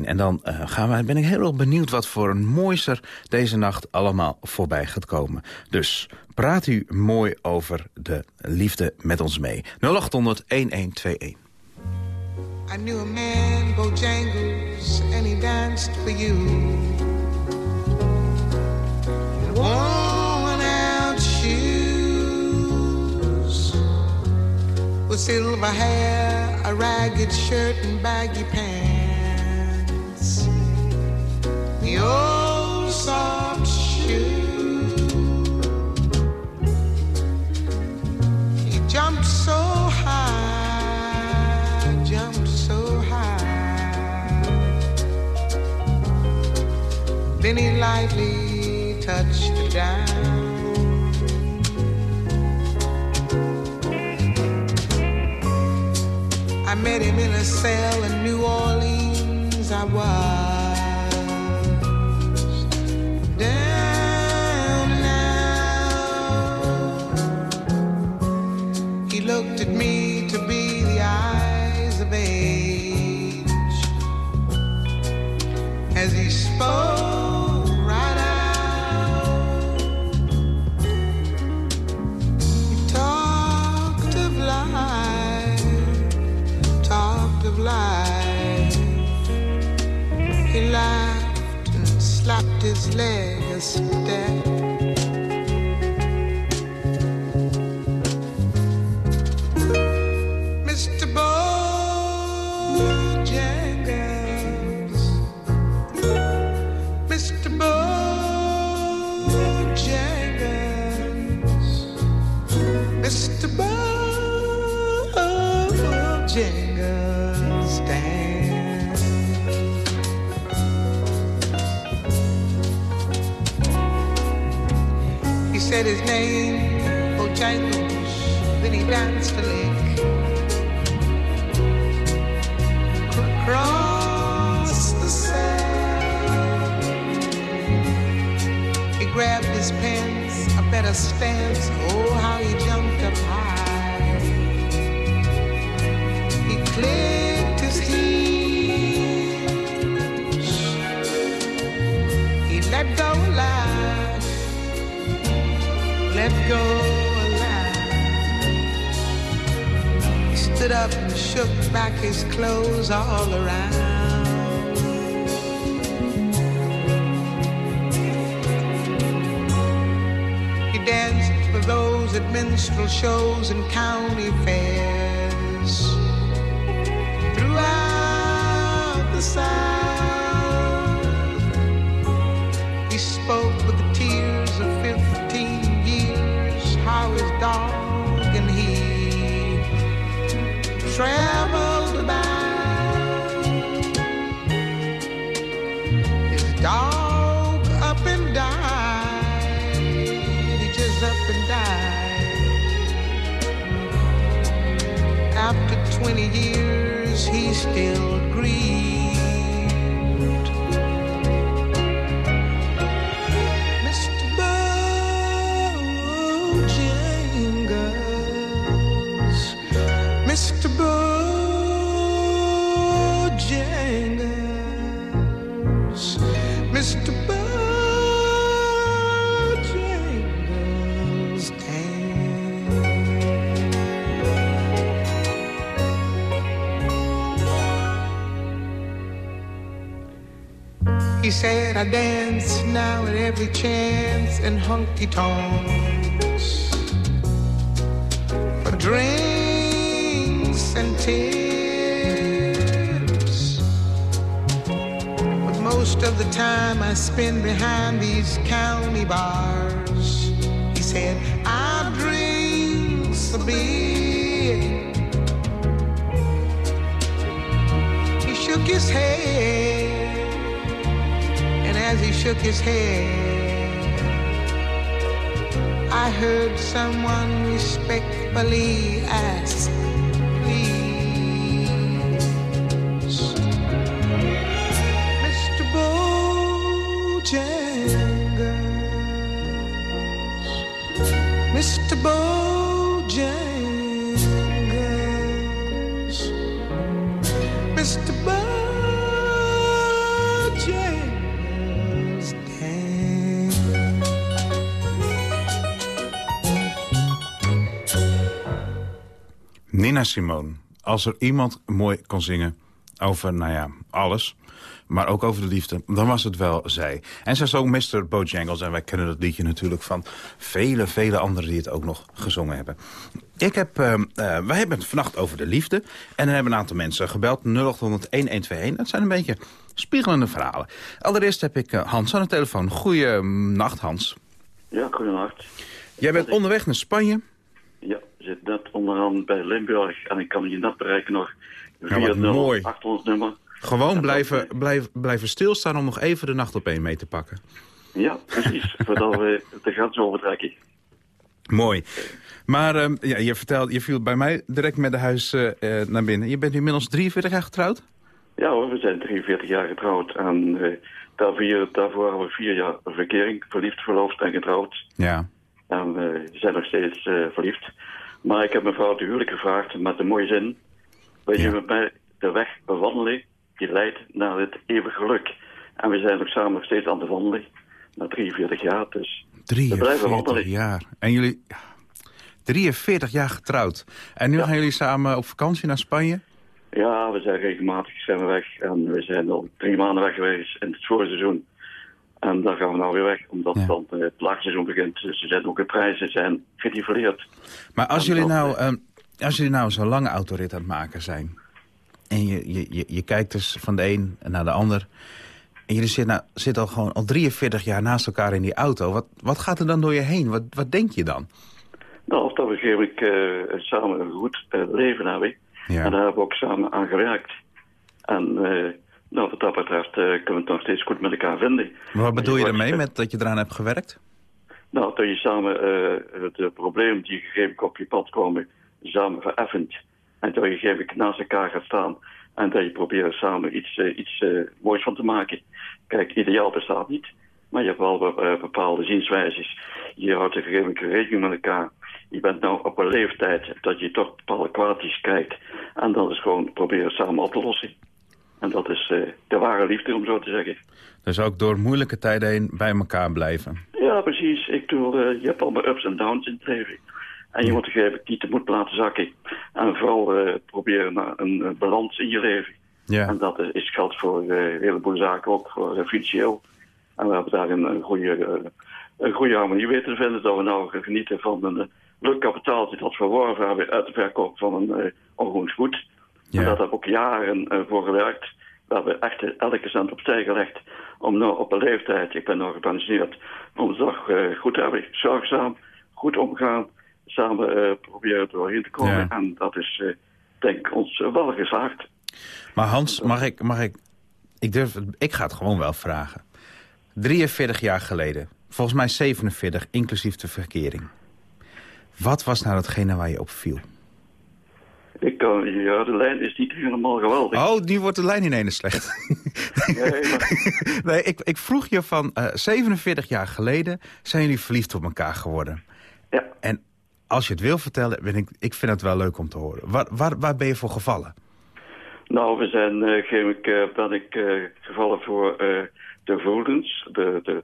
En dan uh, gaan we, ben ik heel erg benieuwd wat voor een mooister deze nacht allemaal voorbij gaat komen. Dus praat u mooi over de liefde met ons mee. 0800-1121.
I knew a man, Bojangles, you. With silver hair, a ragged shirt, and baggy pants. The old soft shoe. He jumped so high, jumped so high. Then he lightly touched the down. I met him in a cell in New Orleans. I was down Mr. Bojangles, Mr. said his name, Bojangles, then he danced a lick. Across the sand, he grabbed his pants, a better stance. Oh, how he jumped shook back his clothes all around. He danced for those at minstrel shows and county fairs. Still said, I dance now at every chance in honky tonks for drinks and tips. But most of the time I spend behind these county bars. He said, I drink a beer. He shook his head, and as he shook his head, I heard someone respectfully ask,
Simone. Als er iemand mooi kon zingen over, nou ja, alles... maar ook over de liefde, dan was het wel zij. En zij zong Mr. Bojangles. En wij kennen dat liedje natuurlijk van vele, vele anderen... die het ook nog gezongen hebben. Ik heb, uh, uh, wij hebben het vannacht over de liefde. En er hebben een aantal mensen gebeld. 0800-1121. Dat zijn een beetje spiegelende verhalen. Allereerst heb ik uh, Hans aan de telefoon. Goeienacht, Hans.
Ja, goedenacht.
Jij bent onderweg naar Spanje.
Ja, zit net onderaan bij Limburg en ik kan je net bereiken nog
Ja, wat mooi.
800 nummer.
Gewoon blijven, blijven, blijven stilstaan om nog even de nacht op één mee te pakken.
Ja, precies. voordat we de grens overtrekken.
Mooi. Maar ehm, ja, je, vertelde, je viel bij mij direct met de huis eh, eh, naar binnen. Je bent nu inmiddels 43 jaar getrouwd?
Ja hoor, we zijn 43 jaar getrouwd en eh, daarvoor, daarvoor hebben we vier jaar verkering, verliefd, verloofd en getrouwd.
Ja.
En we zijn nog steeds eh, verliefd. Maar ik heb mijn vrouw te huwelijk gevraagd met een mooie zin. Wil je met mij de weg bewandelen die leidt naar het eeuwige geluk? En we zijn nog samen nog steeds aan het wandelen. Na 43 jaar, dus we blijven
43
wandelen.
jaar. En jullie... ja, 43 jaar getrouwd. En nu gaan jullie samen op vakantie naar Spanje?
Ja, we zijn regelmatig zijn we weg. En we zijn al drie maanden weg geweest in het voorseizoen. En dan gaan we nou weer weg, omdat dan eh, het laagseizoen begint. Dus zijn ook de prijzen zijn gediffereerd.
Maar als
En
jullie, nou, ehm, als jullie nou zo'n lange autorit aan het maken zijn... en je, je, je, je kijkt dus van de een naar de ander... en jullie zitten, nou, zitten al gewoon al 43 jaar naast elkaar in die auto... wat, wat gaat er dan door je heen? Wat, wat denk je dan?
Nou, of dat we gegeven eh samen een goed eh, leven hebben.
Ja.
En daar hebben we ook samen aan gewerkt. En eh, nou, wat dat betreft eh, kunnen we het nog steeds goed met elkaar vinden.
Maar wat bedoel je ermee
eh,
met dat je eraan hebt gewerkt?
Nou, dat je samen eh de problemen die gegeven op je pad komen, samen vereffent. En dat je gegeven naast elkaar gaat staan. En dat je probeert samen iets, iets moois van te maken. Kijk, ideaal bestaat niet. Maar je hebt wel bepaalde zienswijzes. Je houdt een gegeven rekening met elkaar. Je bent nou op een leeftijd dat je toch bepaalde kwalities kijkt. En dat is gewoon proberen samen op te lossen. En dat is eh, de ware liefde, om zo te zeggen.
Dus ook door moeilijke tijden heen bij elkaar blijven.
Ja, precies. Ik bedoel, eh, je hebt allemaal ups en downs in het leven. En je moet moment niet te moed laten zakken. En vooral eh, proberen naar een balans in je leven.
Ja.
En dat is, geldt voor eh, een heleboel zaken, ook voor financieel. En we hebben daar een, goede, een goede harmonie weten te vinden. Dat we nou genieten van een uh, leuk kapitaaltje dat we verworven hebben uit de verkoop van een uh, onroerend goed. En dat heb ook jaren uh, voor gewerkt. We hebben echt elke cent opzij gelegd om nou op een leeftijd, ik ben nou gepensioneerd, om toch uh, goed te hebben. Zorgzaam, goed omgaan, samen uh, proberen doorheen te komen.
Ja.
En dat is, denk ik, ons wel geslaagd.
Maar Hans, mag ik, mag ik, ik, durf, ik ga het gewoon wel vragen. 43 jaar geleden, volgens mij 47, inclusief de verkering. Wat was nou datgene waar je op viel?
Ik kan, ja, de lijn is niet helemaal geweldig.
Oh, nu wordt de lijn ineens slecht.
Nee, maar,
nee, ik, ik vroeg je van eh 47 jaar geleden zijn jullie verliefd op elkaar geworden.
Ja.
En als je het wil vertellen, ben ik, ik vind het wel leuk om te horen. Waar, waar, waar ben je voor gevallen?
nou, we zijn, geef ik, eh, ben ik gevallen voor de voelens, de, de,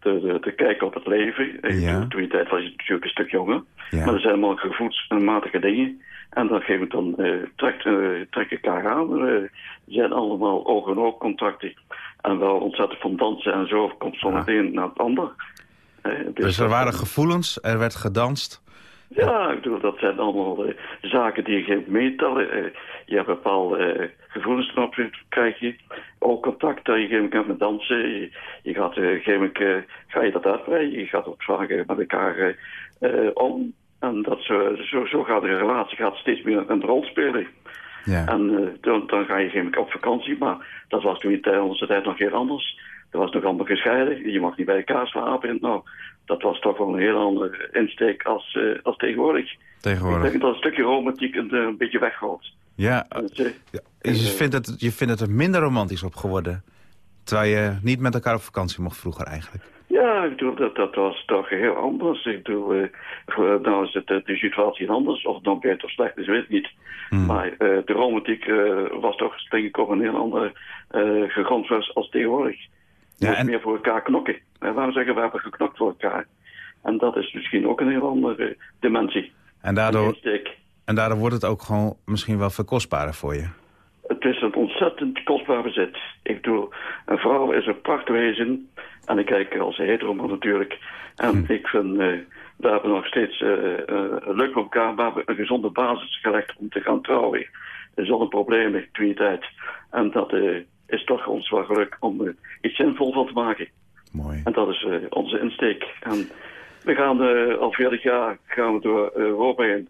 de, de, kijk op het leven.
Ja.
Toen, die tijd was je natuurlijk een stuk jonger.
Ja.
Maar er zijn allemaal gevoelsmatige dingen. En dan geef ik dan, eh trek, eh, trek elkaar aan. Eh, Er zijn allemaal oog-en-oog contacten. En wel ontzettend van dansen en zo komt van het een naar het ander. Eh,
Dus er waren gevoelens, er werd gedanst.
Ja, ik bedoel, dat zijn allemaal eh, zaken die je geen meetellen. Eh, je hebt bepaalde eh, gevoelens ten opzichte, krijg je. Ook contact dat je op een gegeven moment met dansen. Je, je gaat eh, op een gegeven moment eh, ga je dat uitbreiden. Je gaat ook zaken met elkaar eh, eh, om. En dat zo, zo, zo gaat de relatie gaat steeds meer een rol spelen.
Ja.
En eh, dan, dan ga je op een gegeven moment op vakantie. Maar dat was toen in onze tijd nog heel anders. Dat was nog allemaal gescheiden. Je mag niet bij elkaar slapen. Nou, dat was toch wel een heel andere insteek als, eh, als tegenwoordig.
Tegenwoordig.
Ik denk dat een stukje romantiek een, eh, een beetje weggaat.
Ja,
Dus,
je vindt, het, je vindt het er minder romantisch op geworden. Terwijl je niet met elkaar op vakantie mocht vroeger eigenlijk.
Ja, ik bedoel, dat, dat was toch heel anders. Ik bedoel, voor- nou is het, eh, de situatie anders. Of het nou beter of slecht is, weet ik niet. Maar eh, de romantiek was toch, denk ik, op een heel andere gegrondvest als tegenwoordig. Je moet meer voor elkaar knokken. Uh, waarom zeggen we hebben geknokt voor elkaar? En dat is misschien ook een heel andere dimensie.
En daardoor, en daardoor wordt het ook gewoon misschien wel veel kostbaarder voor je.
Het is een ontzettend kostbaar bezit. Ik bedoel, een vrouw is een prachtwezen. En ik kijk als hetero natuurlijk. En ik vind, eh, we hebben nog steeds eh, leuk op elkaar. We hebben een gezonde basis gelegd om te gaan trouwen. Zonder problemen, die tijd. En dat is toch ons wel geluk om iets zinvol van te maken.
Mooi.
En dat is onze insteek. En we gaan al 40 jaar gaan we door Europa heen.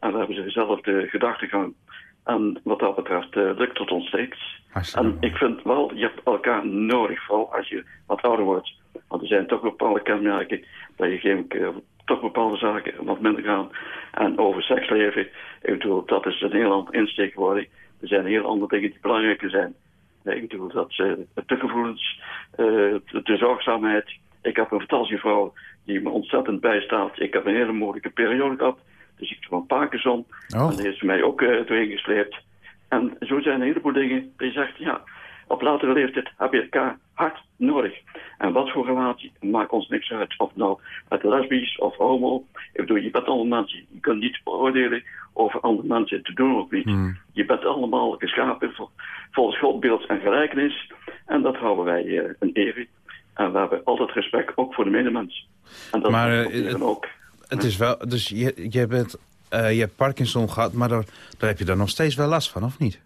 En we hebben dezelfde gedachtegang. En wat dat betreft eh, lukt het ons steeds. En ik vind wel, je hebt elkaar nodig, vooral als je wat ouder wordt. Want er zijn toch bepaalde kenmerken dat je op een gegeven moment, eh, toch bepaalde zaken wat minder gaan. En over seksleven, ik bedoel, dat is een heel ander insteek geworden. Er zijn heel andere dingen die belangrijker zijn. Ik bedoel, dat uh, de gevoelens, uh, de, zorgzaamheid. Ik heb een fantasievrouw die me ontzettend bijstaat. Ik heb een hele moeilijke periode gehad. De ziekte van Parkinson.
Oh.
En die heeft mij ook uh, doorheen gesleept. En zo zijn een heleboel dingen die zegt, ja, op latere leeftijd heb je elkaar hard nodig. En wat voor relatie, maakt ons niks uit. Of nou met lesbisch of homo. Ik bedoel, je bent allemaal mensen. Je kunt niet beoordelen over andere mensen. Te doen ook niet.
Hmm.
Je bent allemaal geschapen vol, volgens Godbeeld en gelijkenis. En dat houden wij uh, een eer. En we hebben altijd respect, ook voor de medemens. En dat
maar
uh, ook.
Het is wel, dus je, je, bent, uh, je hebt Parkinson gehad, maar daar, daar heb je dan nog steeds wel last van, of niet?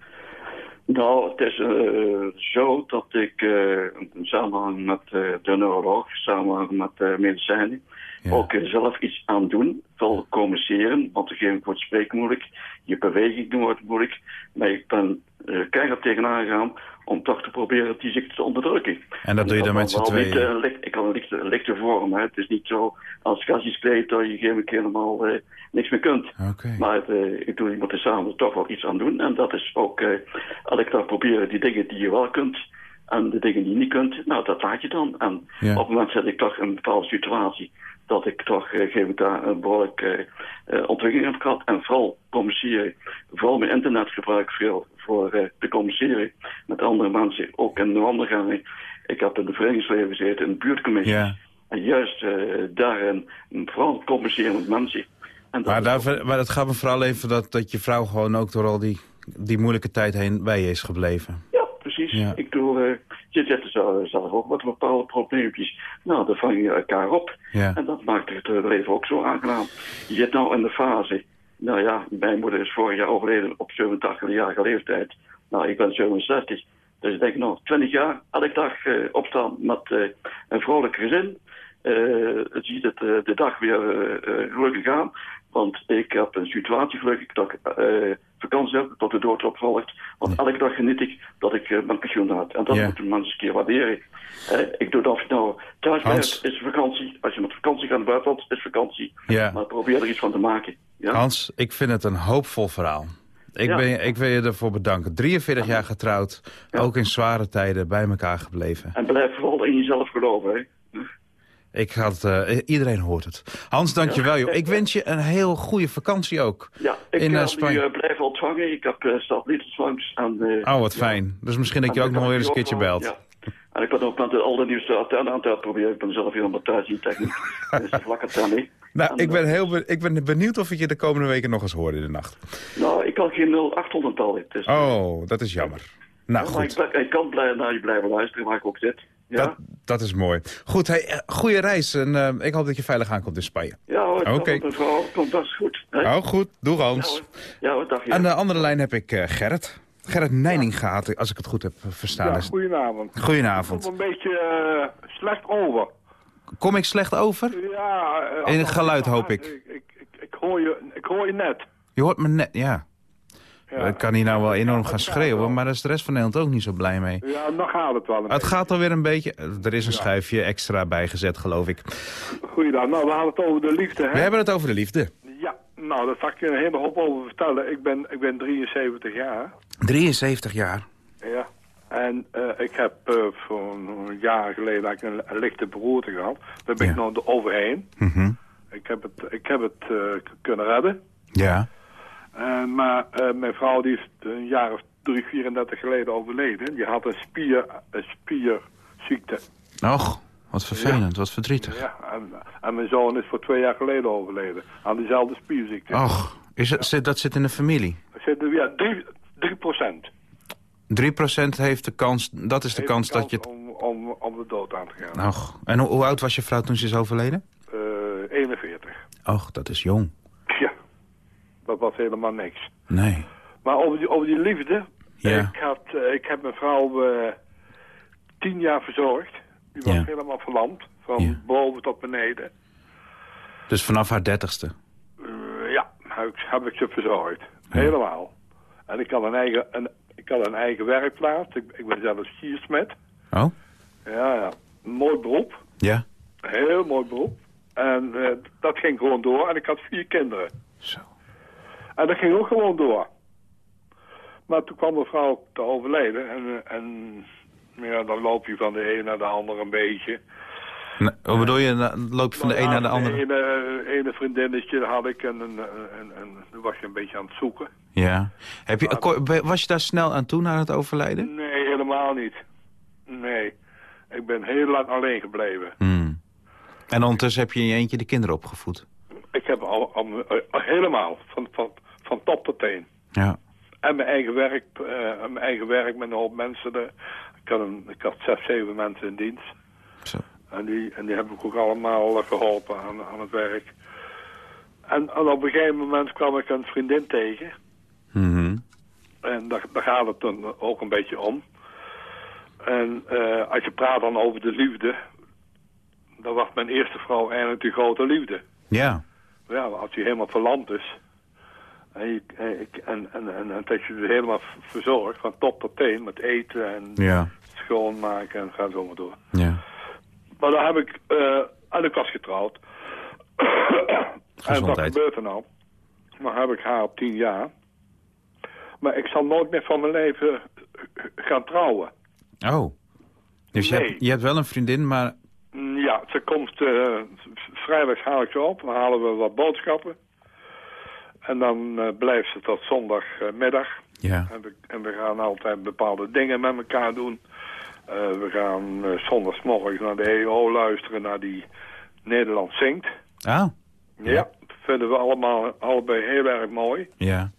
Nou, het is uh, zo dat ik uh, in samenhang met uh, de neuroloog, samenhang met medicijnen, ja. ook zelf iets aan doen. Veel communiceren, want op een gegeven moment wordt spreken moeilijk. Je beweging wordt moeilijk. Maar ik ben keihard tegenaan gegaan om toch te proberen die ziekte te onderdrukken.
En dat doe je dan met z'n tweeën?
Niet, licht, ik kan een lichte, lichte vorm. Hè. Het is niet zo als gasjes kleed dat je geen keer helemaal uh, niks meer kunt.
Okay.
Maar uh, ik doe, je moet er samen toch wel iets aan doen. En dat is ook, uh, als ik dan probeer die dingen die je wel kunt en de dingen die je niet kunt, nou dat laat je dan. En ja. op het moment zit ik toch in een bepaalde situatie dat ik toch geef daar een behoorlijk uh, ontwikkeling heb gehad. En vooral communiceren, vooral mijn internetgebruik veel voor te communiceren met andere mensen, ook in de wandelgangen. Ik heb in de verenigingsleven gezeten, in de buurtcommissie.
Ja.
En juist daarin vooral communiceren met mensen.
En maar, daar, maar het gaat me vooral even dat, dat je vrouw gewoon ook door al die, die moeilijke tijd heen bij je is gebleven.
Ja, precies. Ja. Ik uh, je zet er zelf ook wat bepaalde probleempjes. Nou, dan vang je elkaar op.
Ja.
En dat maakt het leven ook zo aangenaam. Je zit nou in de fase. Nou ja, mijn moeder is vorig jaar overleden op 87-jarige leeftijd. Nou, ik ben 67. Dus ik denk nog 20 jaar elke dag uh, opstaan met uh, een vrolijk gezin. Uh, het ziet het de dag weer gelukkig gaan. Want ik heb een situatie gelukkig dat ik vakantie heb, tot de dood opvolgt. Want elke dag geniet ik dat ik mijn pensioen had. En dat
ja.
moeten mensen een keer waarderen. ik doe dat nou thuis blijft, is vakantie. Als je met vakantie gaat naar buitenland, is vakantie. Maar probeer er iets van te maken. Ja?
Hans, ik vind het een hoopvol verhaal. Ik, ja. ben, ik wil je ervoor bedanken. 43 jaar getrouwd, ook in zware tijden bij elkaar gebleven.
En blijf vooral in jezelf geloven, hè.
Ik had, uh, iedereen hoort het. Hans, dankjewel. Joh. Ik wens je een heel goede vakantie ook.
Ja, ik
in,
uh,
Spanje.
Blijf ontvangen. Ik heb uh, langs. En,
oh, wat fijn. Dus misschien dat je ook nog weer eens een keertje belt.
Ja. En ik ben ook met de allernieuwste antenne aan het proberen. Ik ben zelf helemaal thuis in techniek. dus een vlakke antenne.
Nou, en, ik, ben heel ik ben benieuwd of ik je de komende weken nog eens hoor in de nacht.
Nou, ik kan geen 0800 bellen. Dus,
oh, dat is jammer. Nou,
maar
goed.
Ik, ik kan blij, naar je blijven luisteren waar ik ook zit. Ja,
Dat, dat is mooi. Goed, hey, eh, goede reis. En eh, ik hoop dat je veilig aankomt in Spanje.
ja hoor,
Oké.
okay. mevrouw, komt best goed. hè?
Oh, goed. Doe
Ja
Hans.
hoor, ja, hoor dag. Ja.
Aan de andere lijn heb ik eh, Gerrit. Gerrit Nijning gehad, als ik het goed heb verstaan.
Ja, goedenavond.
Goedenavond.
Komt een beetje slecht over.
Kom ik slecht over?
Ja,
In het geluid, hoop ik.
Ik, ik, ik, ik hoor, je, ik hoor je net.
Je hoort me net, ja.
Ja.
Ik kan hier nou wel enorm gaan schreeuwen, maar daar is de rest van Nederland ook niet zo blij mee.
Ja, dan gaat het wel een
Het gaat alweer een beetje... Er is een schuifje extra bijgezet, geloof ik.
Goeiedag. Nou, we hadden het over de liefde, hè?
We hebben het over de liefde.
Ja, nou, daar zal ik je een hele hoop over vertellen. Ik ben, ik ben 73 jaar.
73 jaar.
Ja. En eh, ik heb eh, voor een jaar geleden eigenlijk een, een lichte beroerte gehad. Daar ben ik nog overheen.
Mhm.
Ik heb het, ik heb het eh, kunnen redden.
Ja.
Eh, maar eh, mijn vrouw die is een jaar of drie, 34 geleden overleden. Die had een, spier, een spierziekte.
Och, wat vervelend, wat verdrietig.
Ja, en, en mijn zoon is voor twee jaar geleden overleden. Aan diezelfde spierziekte.
Och, is het, zit- dat zit in de familie.
Ja, 3, 3 procent.
3% heeft de kans, dat is de kans dat je...
Om, om, om de dood aan te gaan.
Och, en hoe, hoe oud was je vrouw toen ze is overleden?
Eh 41.
Och, dat is jong.
Dat was helemaal niks.
Nee.
Maar over die, over die liefde.
Ja.
Ik, had, eh, ik heb mijn vrouw eh, tien jaar verzorgd. Die was
Ja.
helemaal verlamd. Van
Ja.
boven tot beneden.
Dus vanaf haar dertigste.
Eh, ja, heb ik, heb ik ze verzorgd. Helemaal. En ik had een eigen, een, ik had een eigen werkplaats. Ik, ik ben zelf skiersmet.
Oh?
Ja, ja. Mooi beroep.
Ja.
Heel mooi beroep. En dat ging gewoon door. En ik had vier kinderen.
Zo.
En dat ging ook gewoon door. Maar toen kwam mijn vrouw te overlijden. En, en ja, dan loop je van de een naar de ander een beetje.
Nee, Wat bedoel je, dan loop je van de een naar de andere?
De ene, ene vriendinnetje had ik en, en, en, was je een beetje aan het zoeken.
Ja. Heb je, was je daar snel aan toe, naar het overlijden?
Nee, helemaal niet. Nee. Ik ben heel lang alleen gebleven.
Hmm. En ondertussen heb je in je eentje de kinderen opgevoed.
Ik heb al, al, al helemaal, van, van, van top tot teen.
Ja.
En mijn eigen werk, eh, mijn eigen werk met een hoop mensen. Er. Ik, had een, ik had zes, zeven mensen in dienst.
Zo.
En die, en die heb ik ook allemaal eh, geholpen aan, aan het werk. En, en op een gegeven moment kwam ik een vriendin tegen.
Mhm.
En daar, daar gaat het dan ook een beetje om. En eh, als je praat dan over de liefde... dan was mijn eerste vrouw eigenlijk de grote liefde.
Ja.
Ja, als je helemaal verlamd is... En, je, en, en, en, en, dat je je helemaal verzorgt, van top tot teen... met eten en
Ja.
schoonmaken en ga zo maar door.
Ja.
Maar dan heb ik... eh en ik was getrouwd. en wat gebeurt er nou? Dan heb ik haar op tien jaar. Maar ik zal nooit meer van mijn leven gaan trouwen.
Oh. Dus je, hebt, je hebt wel een vriendin, maar...
Mm, Ja, ze komt... eh vrijdag haal ik ze op. Dan halen we wat boodschappen. En dan eh, blijft ze tot zondagmiddag.
Ja.
En, we, en we gaan altijd bepaalde dingen met elkaar doen. Eh, we gaan zondagsmorgen naar de EO luisteren naar die Nederland zingt.
Ah.
Ja, dat vinden we allemaal allebei heel erg mooi.
Ja.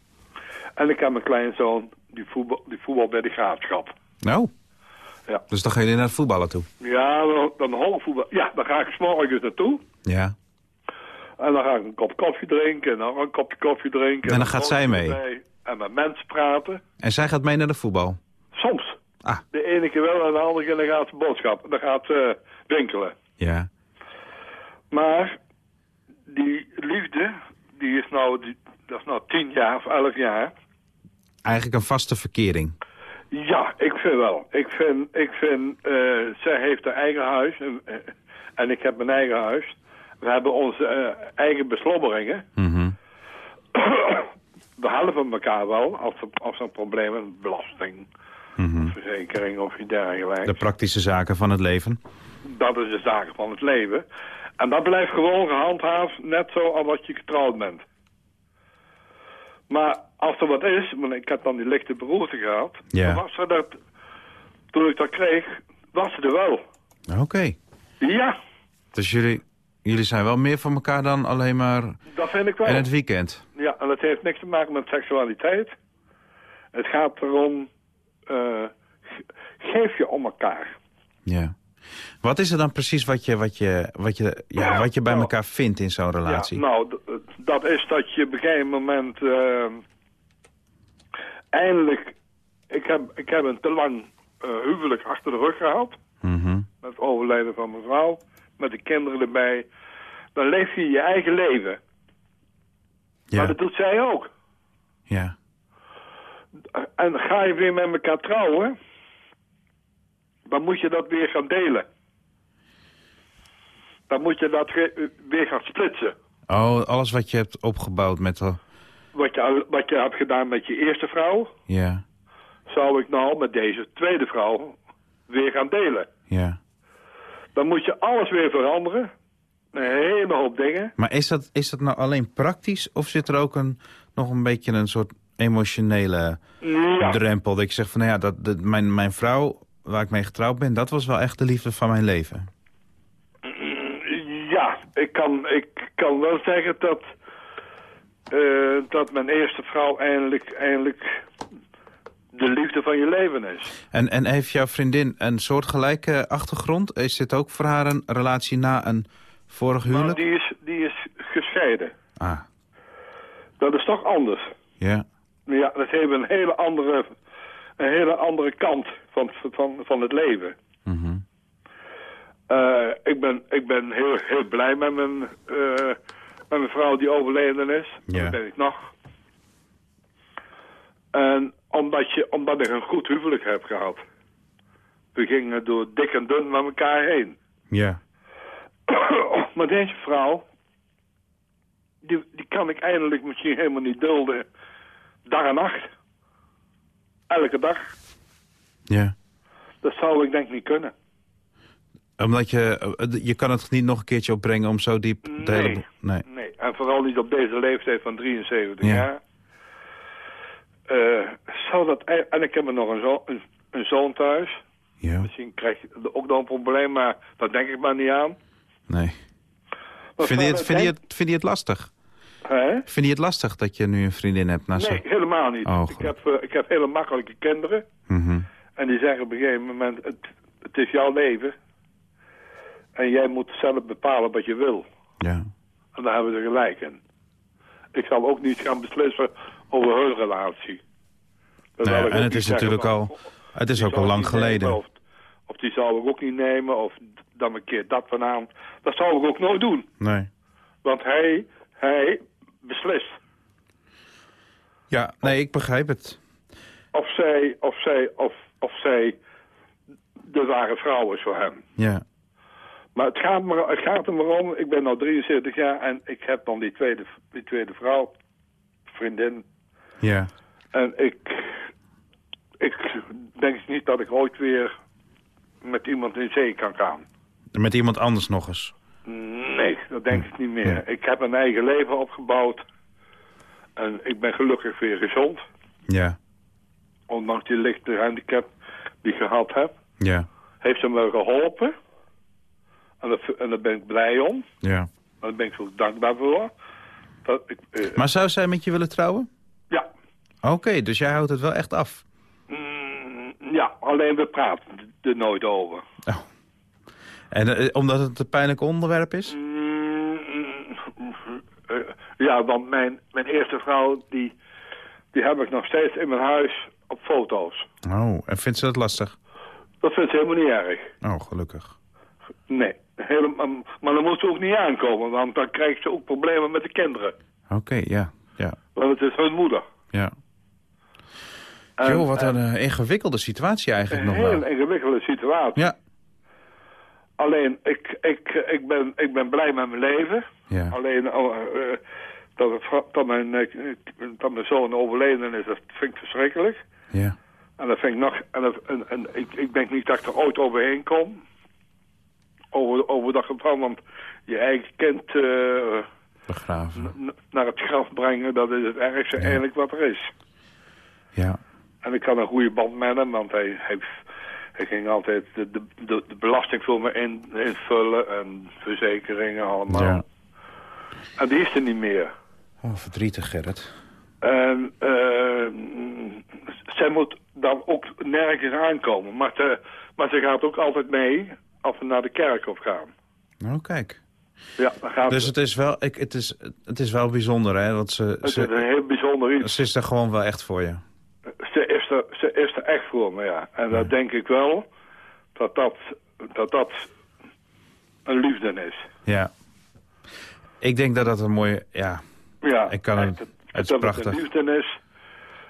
En ik heb mijn kleinzoon, die voetbal, die voetbal bij de graafschap.
Nou.
Ja.
Dus dan ga je naar het voetballen toe.
Ja, dan, dan hoogvoetbal. Ja, dan ga ik 's morgens naartoe.
Ja.
En dan ga ik een kop koffie drinken en dan een kopje koffie drinken.
En dan gaat zij mee?
En met mensen praten.
En zij gaat mee naar de voetbal.
Soms.
Ah.
De ene keer wel en de andere keer dan gaat ze boodschap. Dan gaat ze winkelen.
Ja.
Maar die liefde, die is nou, die, dat is nou tien jaar of elf jaar.
Eigenlijk een vaste verkering.
Ja, ik vind wel. Ik vind, ik vind eh, zij heeft haar eigen huis en, eh, en ik heb mijn eigen huis. We hebben onze eh, eigen beslommeringen.
Mhm.
We helpen elkaar wel als er, als er een probleem is, belasting,
Mhm.
verzekering of iets dergelijks.
De praktische zaken van het leven.
Dat is de zaak van het leven. En dat blijft gewoon gehandhaafd, net zo als wat je getrouwd bent. Maar als er wat is, want ik heb dan die lichte beroerte gehad,
Ja.
dan was er dat, toen ik dat kreeg, was ze er wel.
Oké.
Ja,
Dus jullie, jullie zijn wel meer van elkaar dan alleen maar
dat vind ik wel.
in het weekend.
Ja, en dat heeft niks te maken met seksualiteit. Het gaat erom, eh, geef je om elkaar.
Ja. Wat is er dan precies wat je, wat je, wat je, ja, wat je bij elkaar vindt in zo'n relatie?
Ja, nou, dat is dat je op een gegeven moment... eh, eindelijk... Ik heb, ik heb een te lang eh, huwelijk achter de rug gehad.
Mhm.
Met het overlijden van mijn vrouw. Met de kinderen erbij. Dan leef je je eigen leven. Maar dat doet zij ook.
Ja.
En ga je weer met elkaar trouwen... dan moet je dat weer gaan delen. Dan moet je dat ge- weer gaan splitsen.
Oh, alles wat je hebt opgebouwd met... de-
Wat je, wat je hebt gedaan met je eerste vrouw...
Ja,
zou ik nou met deze tweede vrouw weer gaan delen.
ja.
Dan moet je alles weer veranderen. Een hele hoop dingen.
Maar is dat, is dat nou alleen praktisch? Of zit er ook een, nog een beetje een soort emotionele
Ja.
drempel? Dat ik zeg van, nou ja, dat, dat, mijn, mijn vrouw waar ik mee getrouwd ben... dat was wel echt de liefde van mijn leven.
Ja, ik kan, ik kan wel zeggen dat, eh, dat mijn eerste vrouw eindelijk, eindelijk de liefde van je leven is.
En, en heeft jouw vriendin een soortgelijke achtergrond? Is dit ook voor haar een relatie na een vorig
Maar
huwelijk?
die is, die is gescheiden.
Ah,
Dat is toch anders.
ja.
Ja, dat heeft een hele andere, een hele andere kant van, van, van het leven.
Mhm.
Eh, ik, ben, ik ben heel, heel blij met mijn, eh, met mijn vrouw die overleden is.
Ja.
Dat ben ik nog. En omdat, je, omdat ik een goed huwelijk heb gehad. We gingen door dik en dun met elkaar heen.
Ja.
maar deze vrouw, die, die kan ik eindelijk misschien helemaal niet dulden. Dag en nacht. Elke dag.
Ja.
Dat zou ik denk niet kunnen.
Omdat je, eh, je kan het niet nog een keertje opbrengen om zo diep de
Nee.
hele... Nee.
Nee, en vooral niet op deze leeftijd van 73
Ja.
jaar. Eh, zou dat, en ik heb er nog een, zo, een, een zoon thuis.
Ja.
Misschien krijg je ook nog een probleem, maar dat denk ik maar niet aan.
Nee. Vind je, het, vind, je het, vind je het lastig? Vind je het lastig dat je nu een vriendin hebt? Na.
Nee, helemaal niet.
Oh,
ik, heb, eh, ik heb hele makkelijke kinderen.
Mhm.
En die zeggen op een gegeven moment, het, het is jouw leven. En jij moet zelf bepalen wat je wil.
Ja.
En daar hebben ze gelijk in. Ik zal ook niet gaan beslissen over hun relatie. Dat
Nou ja,
zal ik
en het is natuurlijk
van,
al... Het is ook al lang
nemen,
geleden.
Of, of die zou ik ook niet nemen, of dan een keer dat vanavond. Dat zou ik ook nooit doen.
Nee.
Want hij, hij beslist.
Ja, nee, ik begrijp het.
Of zij, of zij, of, of zij de ware vrouw is voor hem.
Ja.
Maar het gaat, me, het gaat er maar om, ik ben nu 73 jaar en ik heb dan die tweede, die tweede vrouw, vriendin.
Ja.
En ik, ik denk niet dat ik ooit weer met iemand in zee kan gaan.
Met iemand anders nog eens.
Nee, dat denk ik niet meer. Ik heb een eigen leven opgebouwd. En ik ben gelukkig weer gezond.
Ja.
Ondanks die lichte handicap die ik gehad heb.
Ja.
Heeft ze me geholpen. En, dat, en daar ben ik blij om.
Ja.
En daar ben ik zo dankbaar voor. Dat ik, eh,
Maar zou zij met je willen trouwen?
Ja.
Oké, dus jij houdt het wel echt af.
mm, ja, alleen we praten er nooit over.
En eh, omdat het een pijnlijk onderwerp is?
Mm, eh, ja, want mijn, mijn eerste vrouw, die, die heb ik nog steeds in mijn huis op foto's.
Oh, en vindt ze dat lastig?
Dat vindt ze helemaal niet erg.
Oh, gelukkig.
Nee, helemaal, maar dan moet ze ook niet aankomen, want dan krijgt ze ook problemen met de kinderen.
Oké, ja. Ja.
Want het is hun moeder.
Ja.
En-
Jo, wat een eh, ingewikkelde situatie eigenlijk
Een
nog wel.
hele ingewikkelde situatie.
Ja.
Alleen, ik, ik, ik, ben, ik ben blij met mijn leven.
Ja.
Alleen, oh, eh, dat, het, dat, mijn, eh, dat mijn zoon overleden is, dat vind ik verschrikkelijk.
Ja.
En dat vind ik nog... En, dat- en, en ik, ik denk niet dat ik er ooit overheen kom. Over, over dat geval, want je eigen kind eh,
Begraven.
naar het graf brengen, dat is het ergste eigenlijk wat er is.
Ja.
En ik had een goede band met hem, want hij, hij ging altijd de, de, de, de belasting voor me in, invullen en verzekeringen allemaal.
Ja.
En die is er niet meer.
Oh, verdrietig, Gerrit.
En eh, zij moet dan ook nergens aankomen. Maar ze, maar ze gaat ook altijd mee als we naar de kerkhof gaan.
Oh, kijk.
Ja, dan gaat
Dus het is wel, ik, het is, het is wel bijzonder, hè? Want ze,
Het is
ze,
een heel bijzonder iets.
ze is er gewoon wel echt voor je.
Ze is er, ze is er echt voor me, ja. En dat denk ik wel, dat dat, dat dat een liefde is.
Ja. Ik denk dat dat een mooie... Ja,
Ja,
ik kan
echt,
Het is
dat
prachtig.
het een liefde is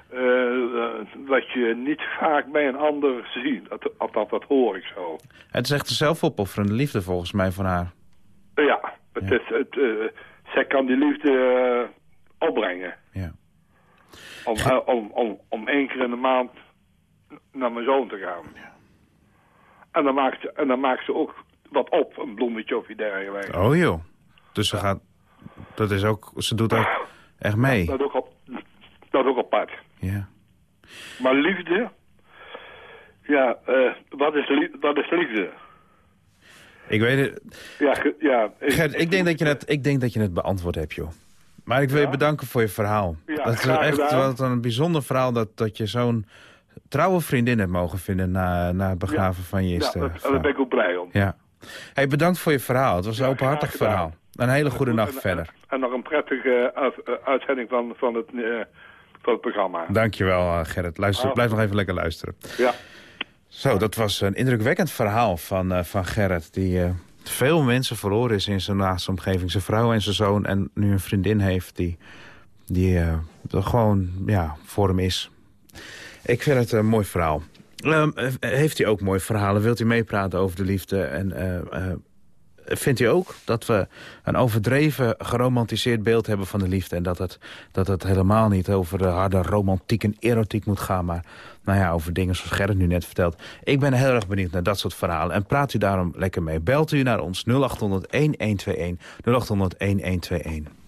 eh, eh, wat je niet vaak bij een ander ziet. Dat, althans, dat hoor ik zo.
Het is echt een zelfopofferende liefde volgens mij van haar.
Ja, het Is, het, eh, zij kan die liefde eh, opbrengen.
Ja.
Om, eh, om, om, om één keer in de maand naar mijn zoon te gaan. En, dan maakt ze, en dan maakt ze ook wat op, een bloemetje of iets dergelijks.
Oh joh. Dus ze gaat... Dat is ook... Ze doet ook echt mee.
Dat ook, op, dat ook apart.
Ja.
Maar liefde... Ja, eh, wat, is lie- wat is liefde?
Ik weet het...
Ja, ja, ik-
Gert, ik denk, dat je het, ik denk dat je het beantwoord hebt, joh. Maar ik wil je bedanken voor je verhaal.
Ja,
dat is echt wat een bijzonder verhaal dat, dat je zo'n trouwe vriendin hebt mogen vinden na, na het begraven van je
ja,
eerste
dat,
vrouw.
daar ben ik ook blij om.
Ja. Hey, bedankt voor je verhaal. Het was een openhartig verhaal. Een hele goede nacht verder.
En nog een prettige uit- eh, uitzending van, van, het, eh, van het programma.
Dankjewel, eh, Gerrit. Luister,
Ah.
blijf nog even lekker luisteren.
Ja.
Zo, dat was een indrukwekkend verhaal van, van Gerrit... die veel mensen verloren is in zijn naaste omgeving. Zijn vrouw en zijn zoon en nu een vriendin heeft... die, die gewoon ja, voor hem is. Ik vind het een mooi verhaal. Ehm, eh, heeft u ook mooie verhalen? Wilt u meepraten over de liefde? En vindt u ook dat we een overdreven geromantiseerd beeld hebben van de liefde... en dat het, dat het helemaal niet over de harde romantiek en erotiek moet gaan... maar nou ja, over dingen zoals Gerrit nu net vertelt. Ik ben heel erg benieuwd naar dat soort verhalen. En praat u daarom lekker mee. Belt u naar ons 0800-1121. 0800-1121.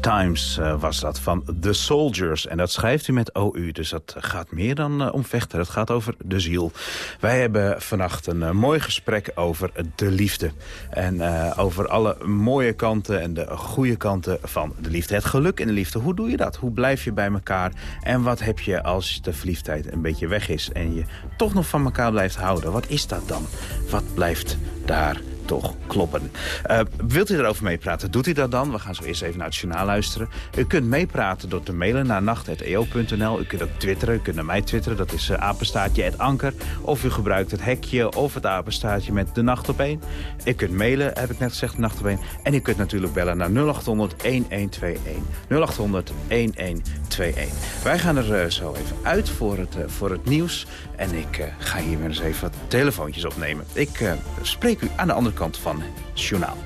Times uh, was dat van The Soldiers. En dat schrijft u met OU, dus dat gaat meer dan uh, om vechten. Het gaat over de ziel. Wij hebben vannacht een uh, mooi gesprek over de liefde. En over alle mooie kanten en de goede kanten van de liefde. Het geluk in de liefde, hoe doe je dat? Hoe blijf je bij elkaar? En wat heb je als de verliefdheid een beetje weg is... en je toch nog van elkaar blijft houden? Wat is dat dan? Wat blijft daar toch kloppen. Uh, wilt u erover meepraten? Doet u dat dan? We gaan zo eerst even naar het journaal luisteren. U kunt meepraten door te mailen naar nacht.eo.nl. U kunt ook twitteren. U kunt naar mij twitteren. Dat is uh, anker. Of u gebruikt het hekje of het apenstaartje met de nacht op 1. U kunt mailen, heb ik net gezegd, nacht op 1. En u kunt natuurlijk bellen naar 0800 1121. 0800 1121. Wij gaan er uh, zo even uit voor het, voor het nieuws. En ik eh, ga hier weer eens even telefoontjes opnemen. Ik eh, spreek u aan de andere kant van het journaal.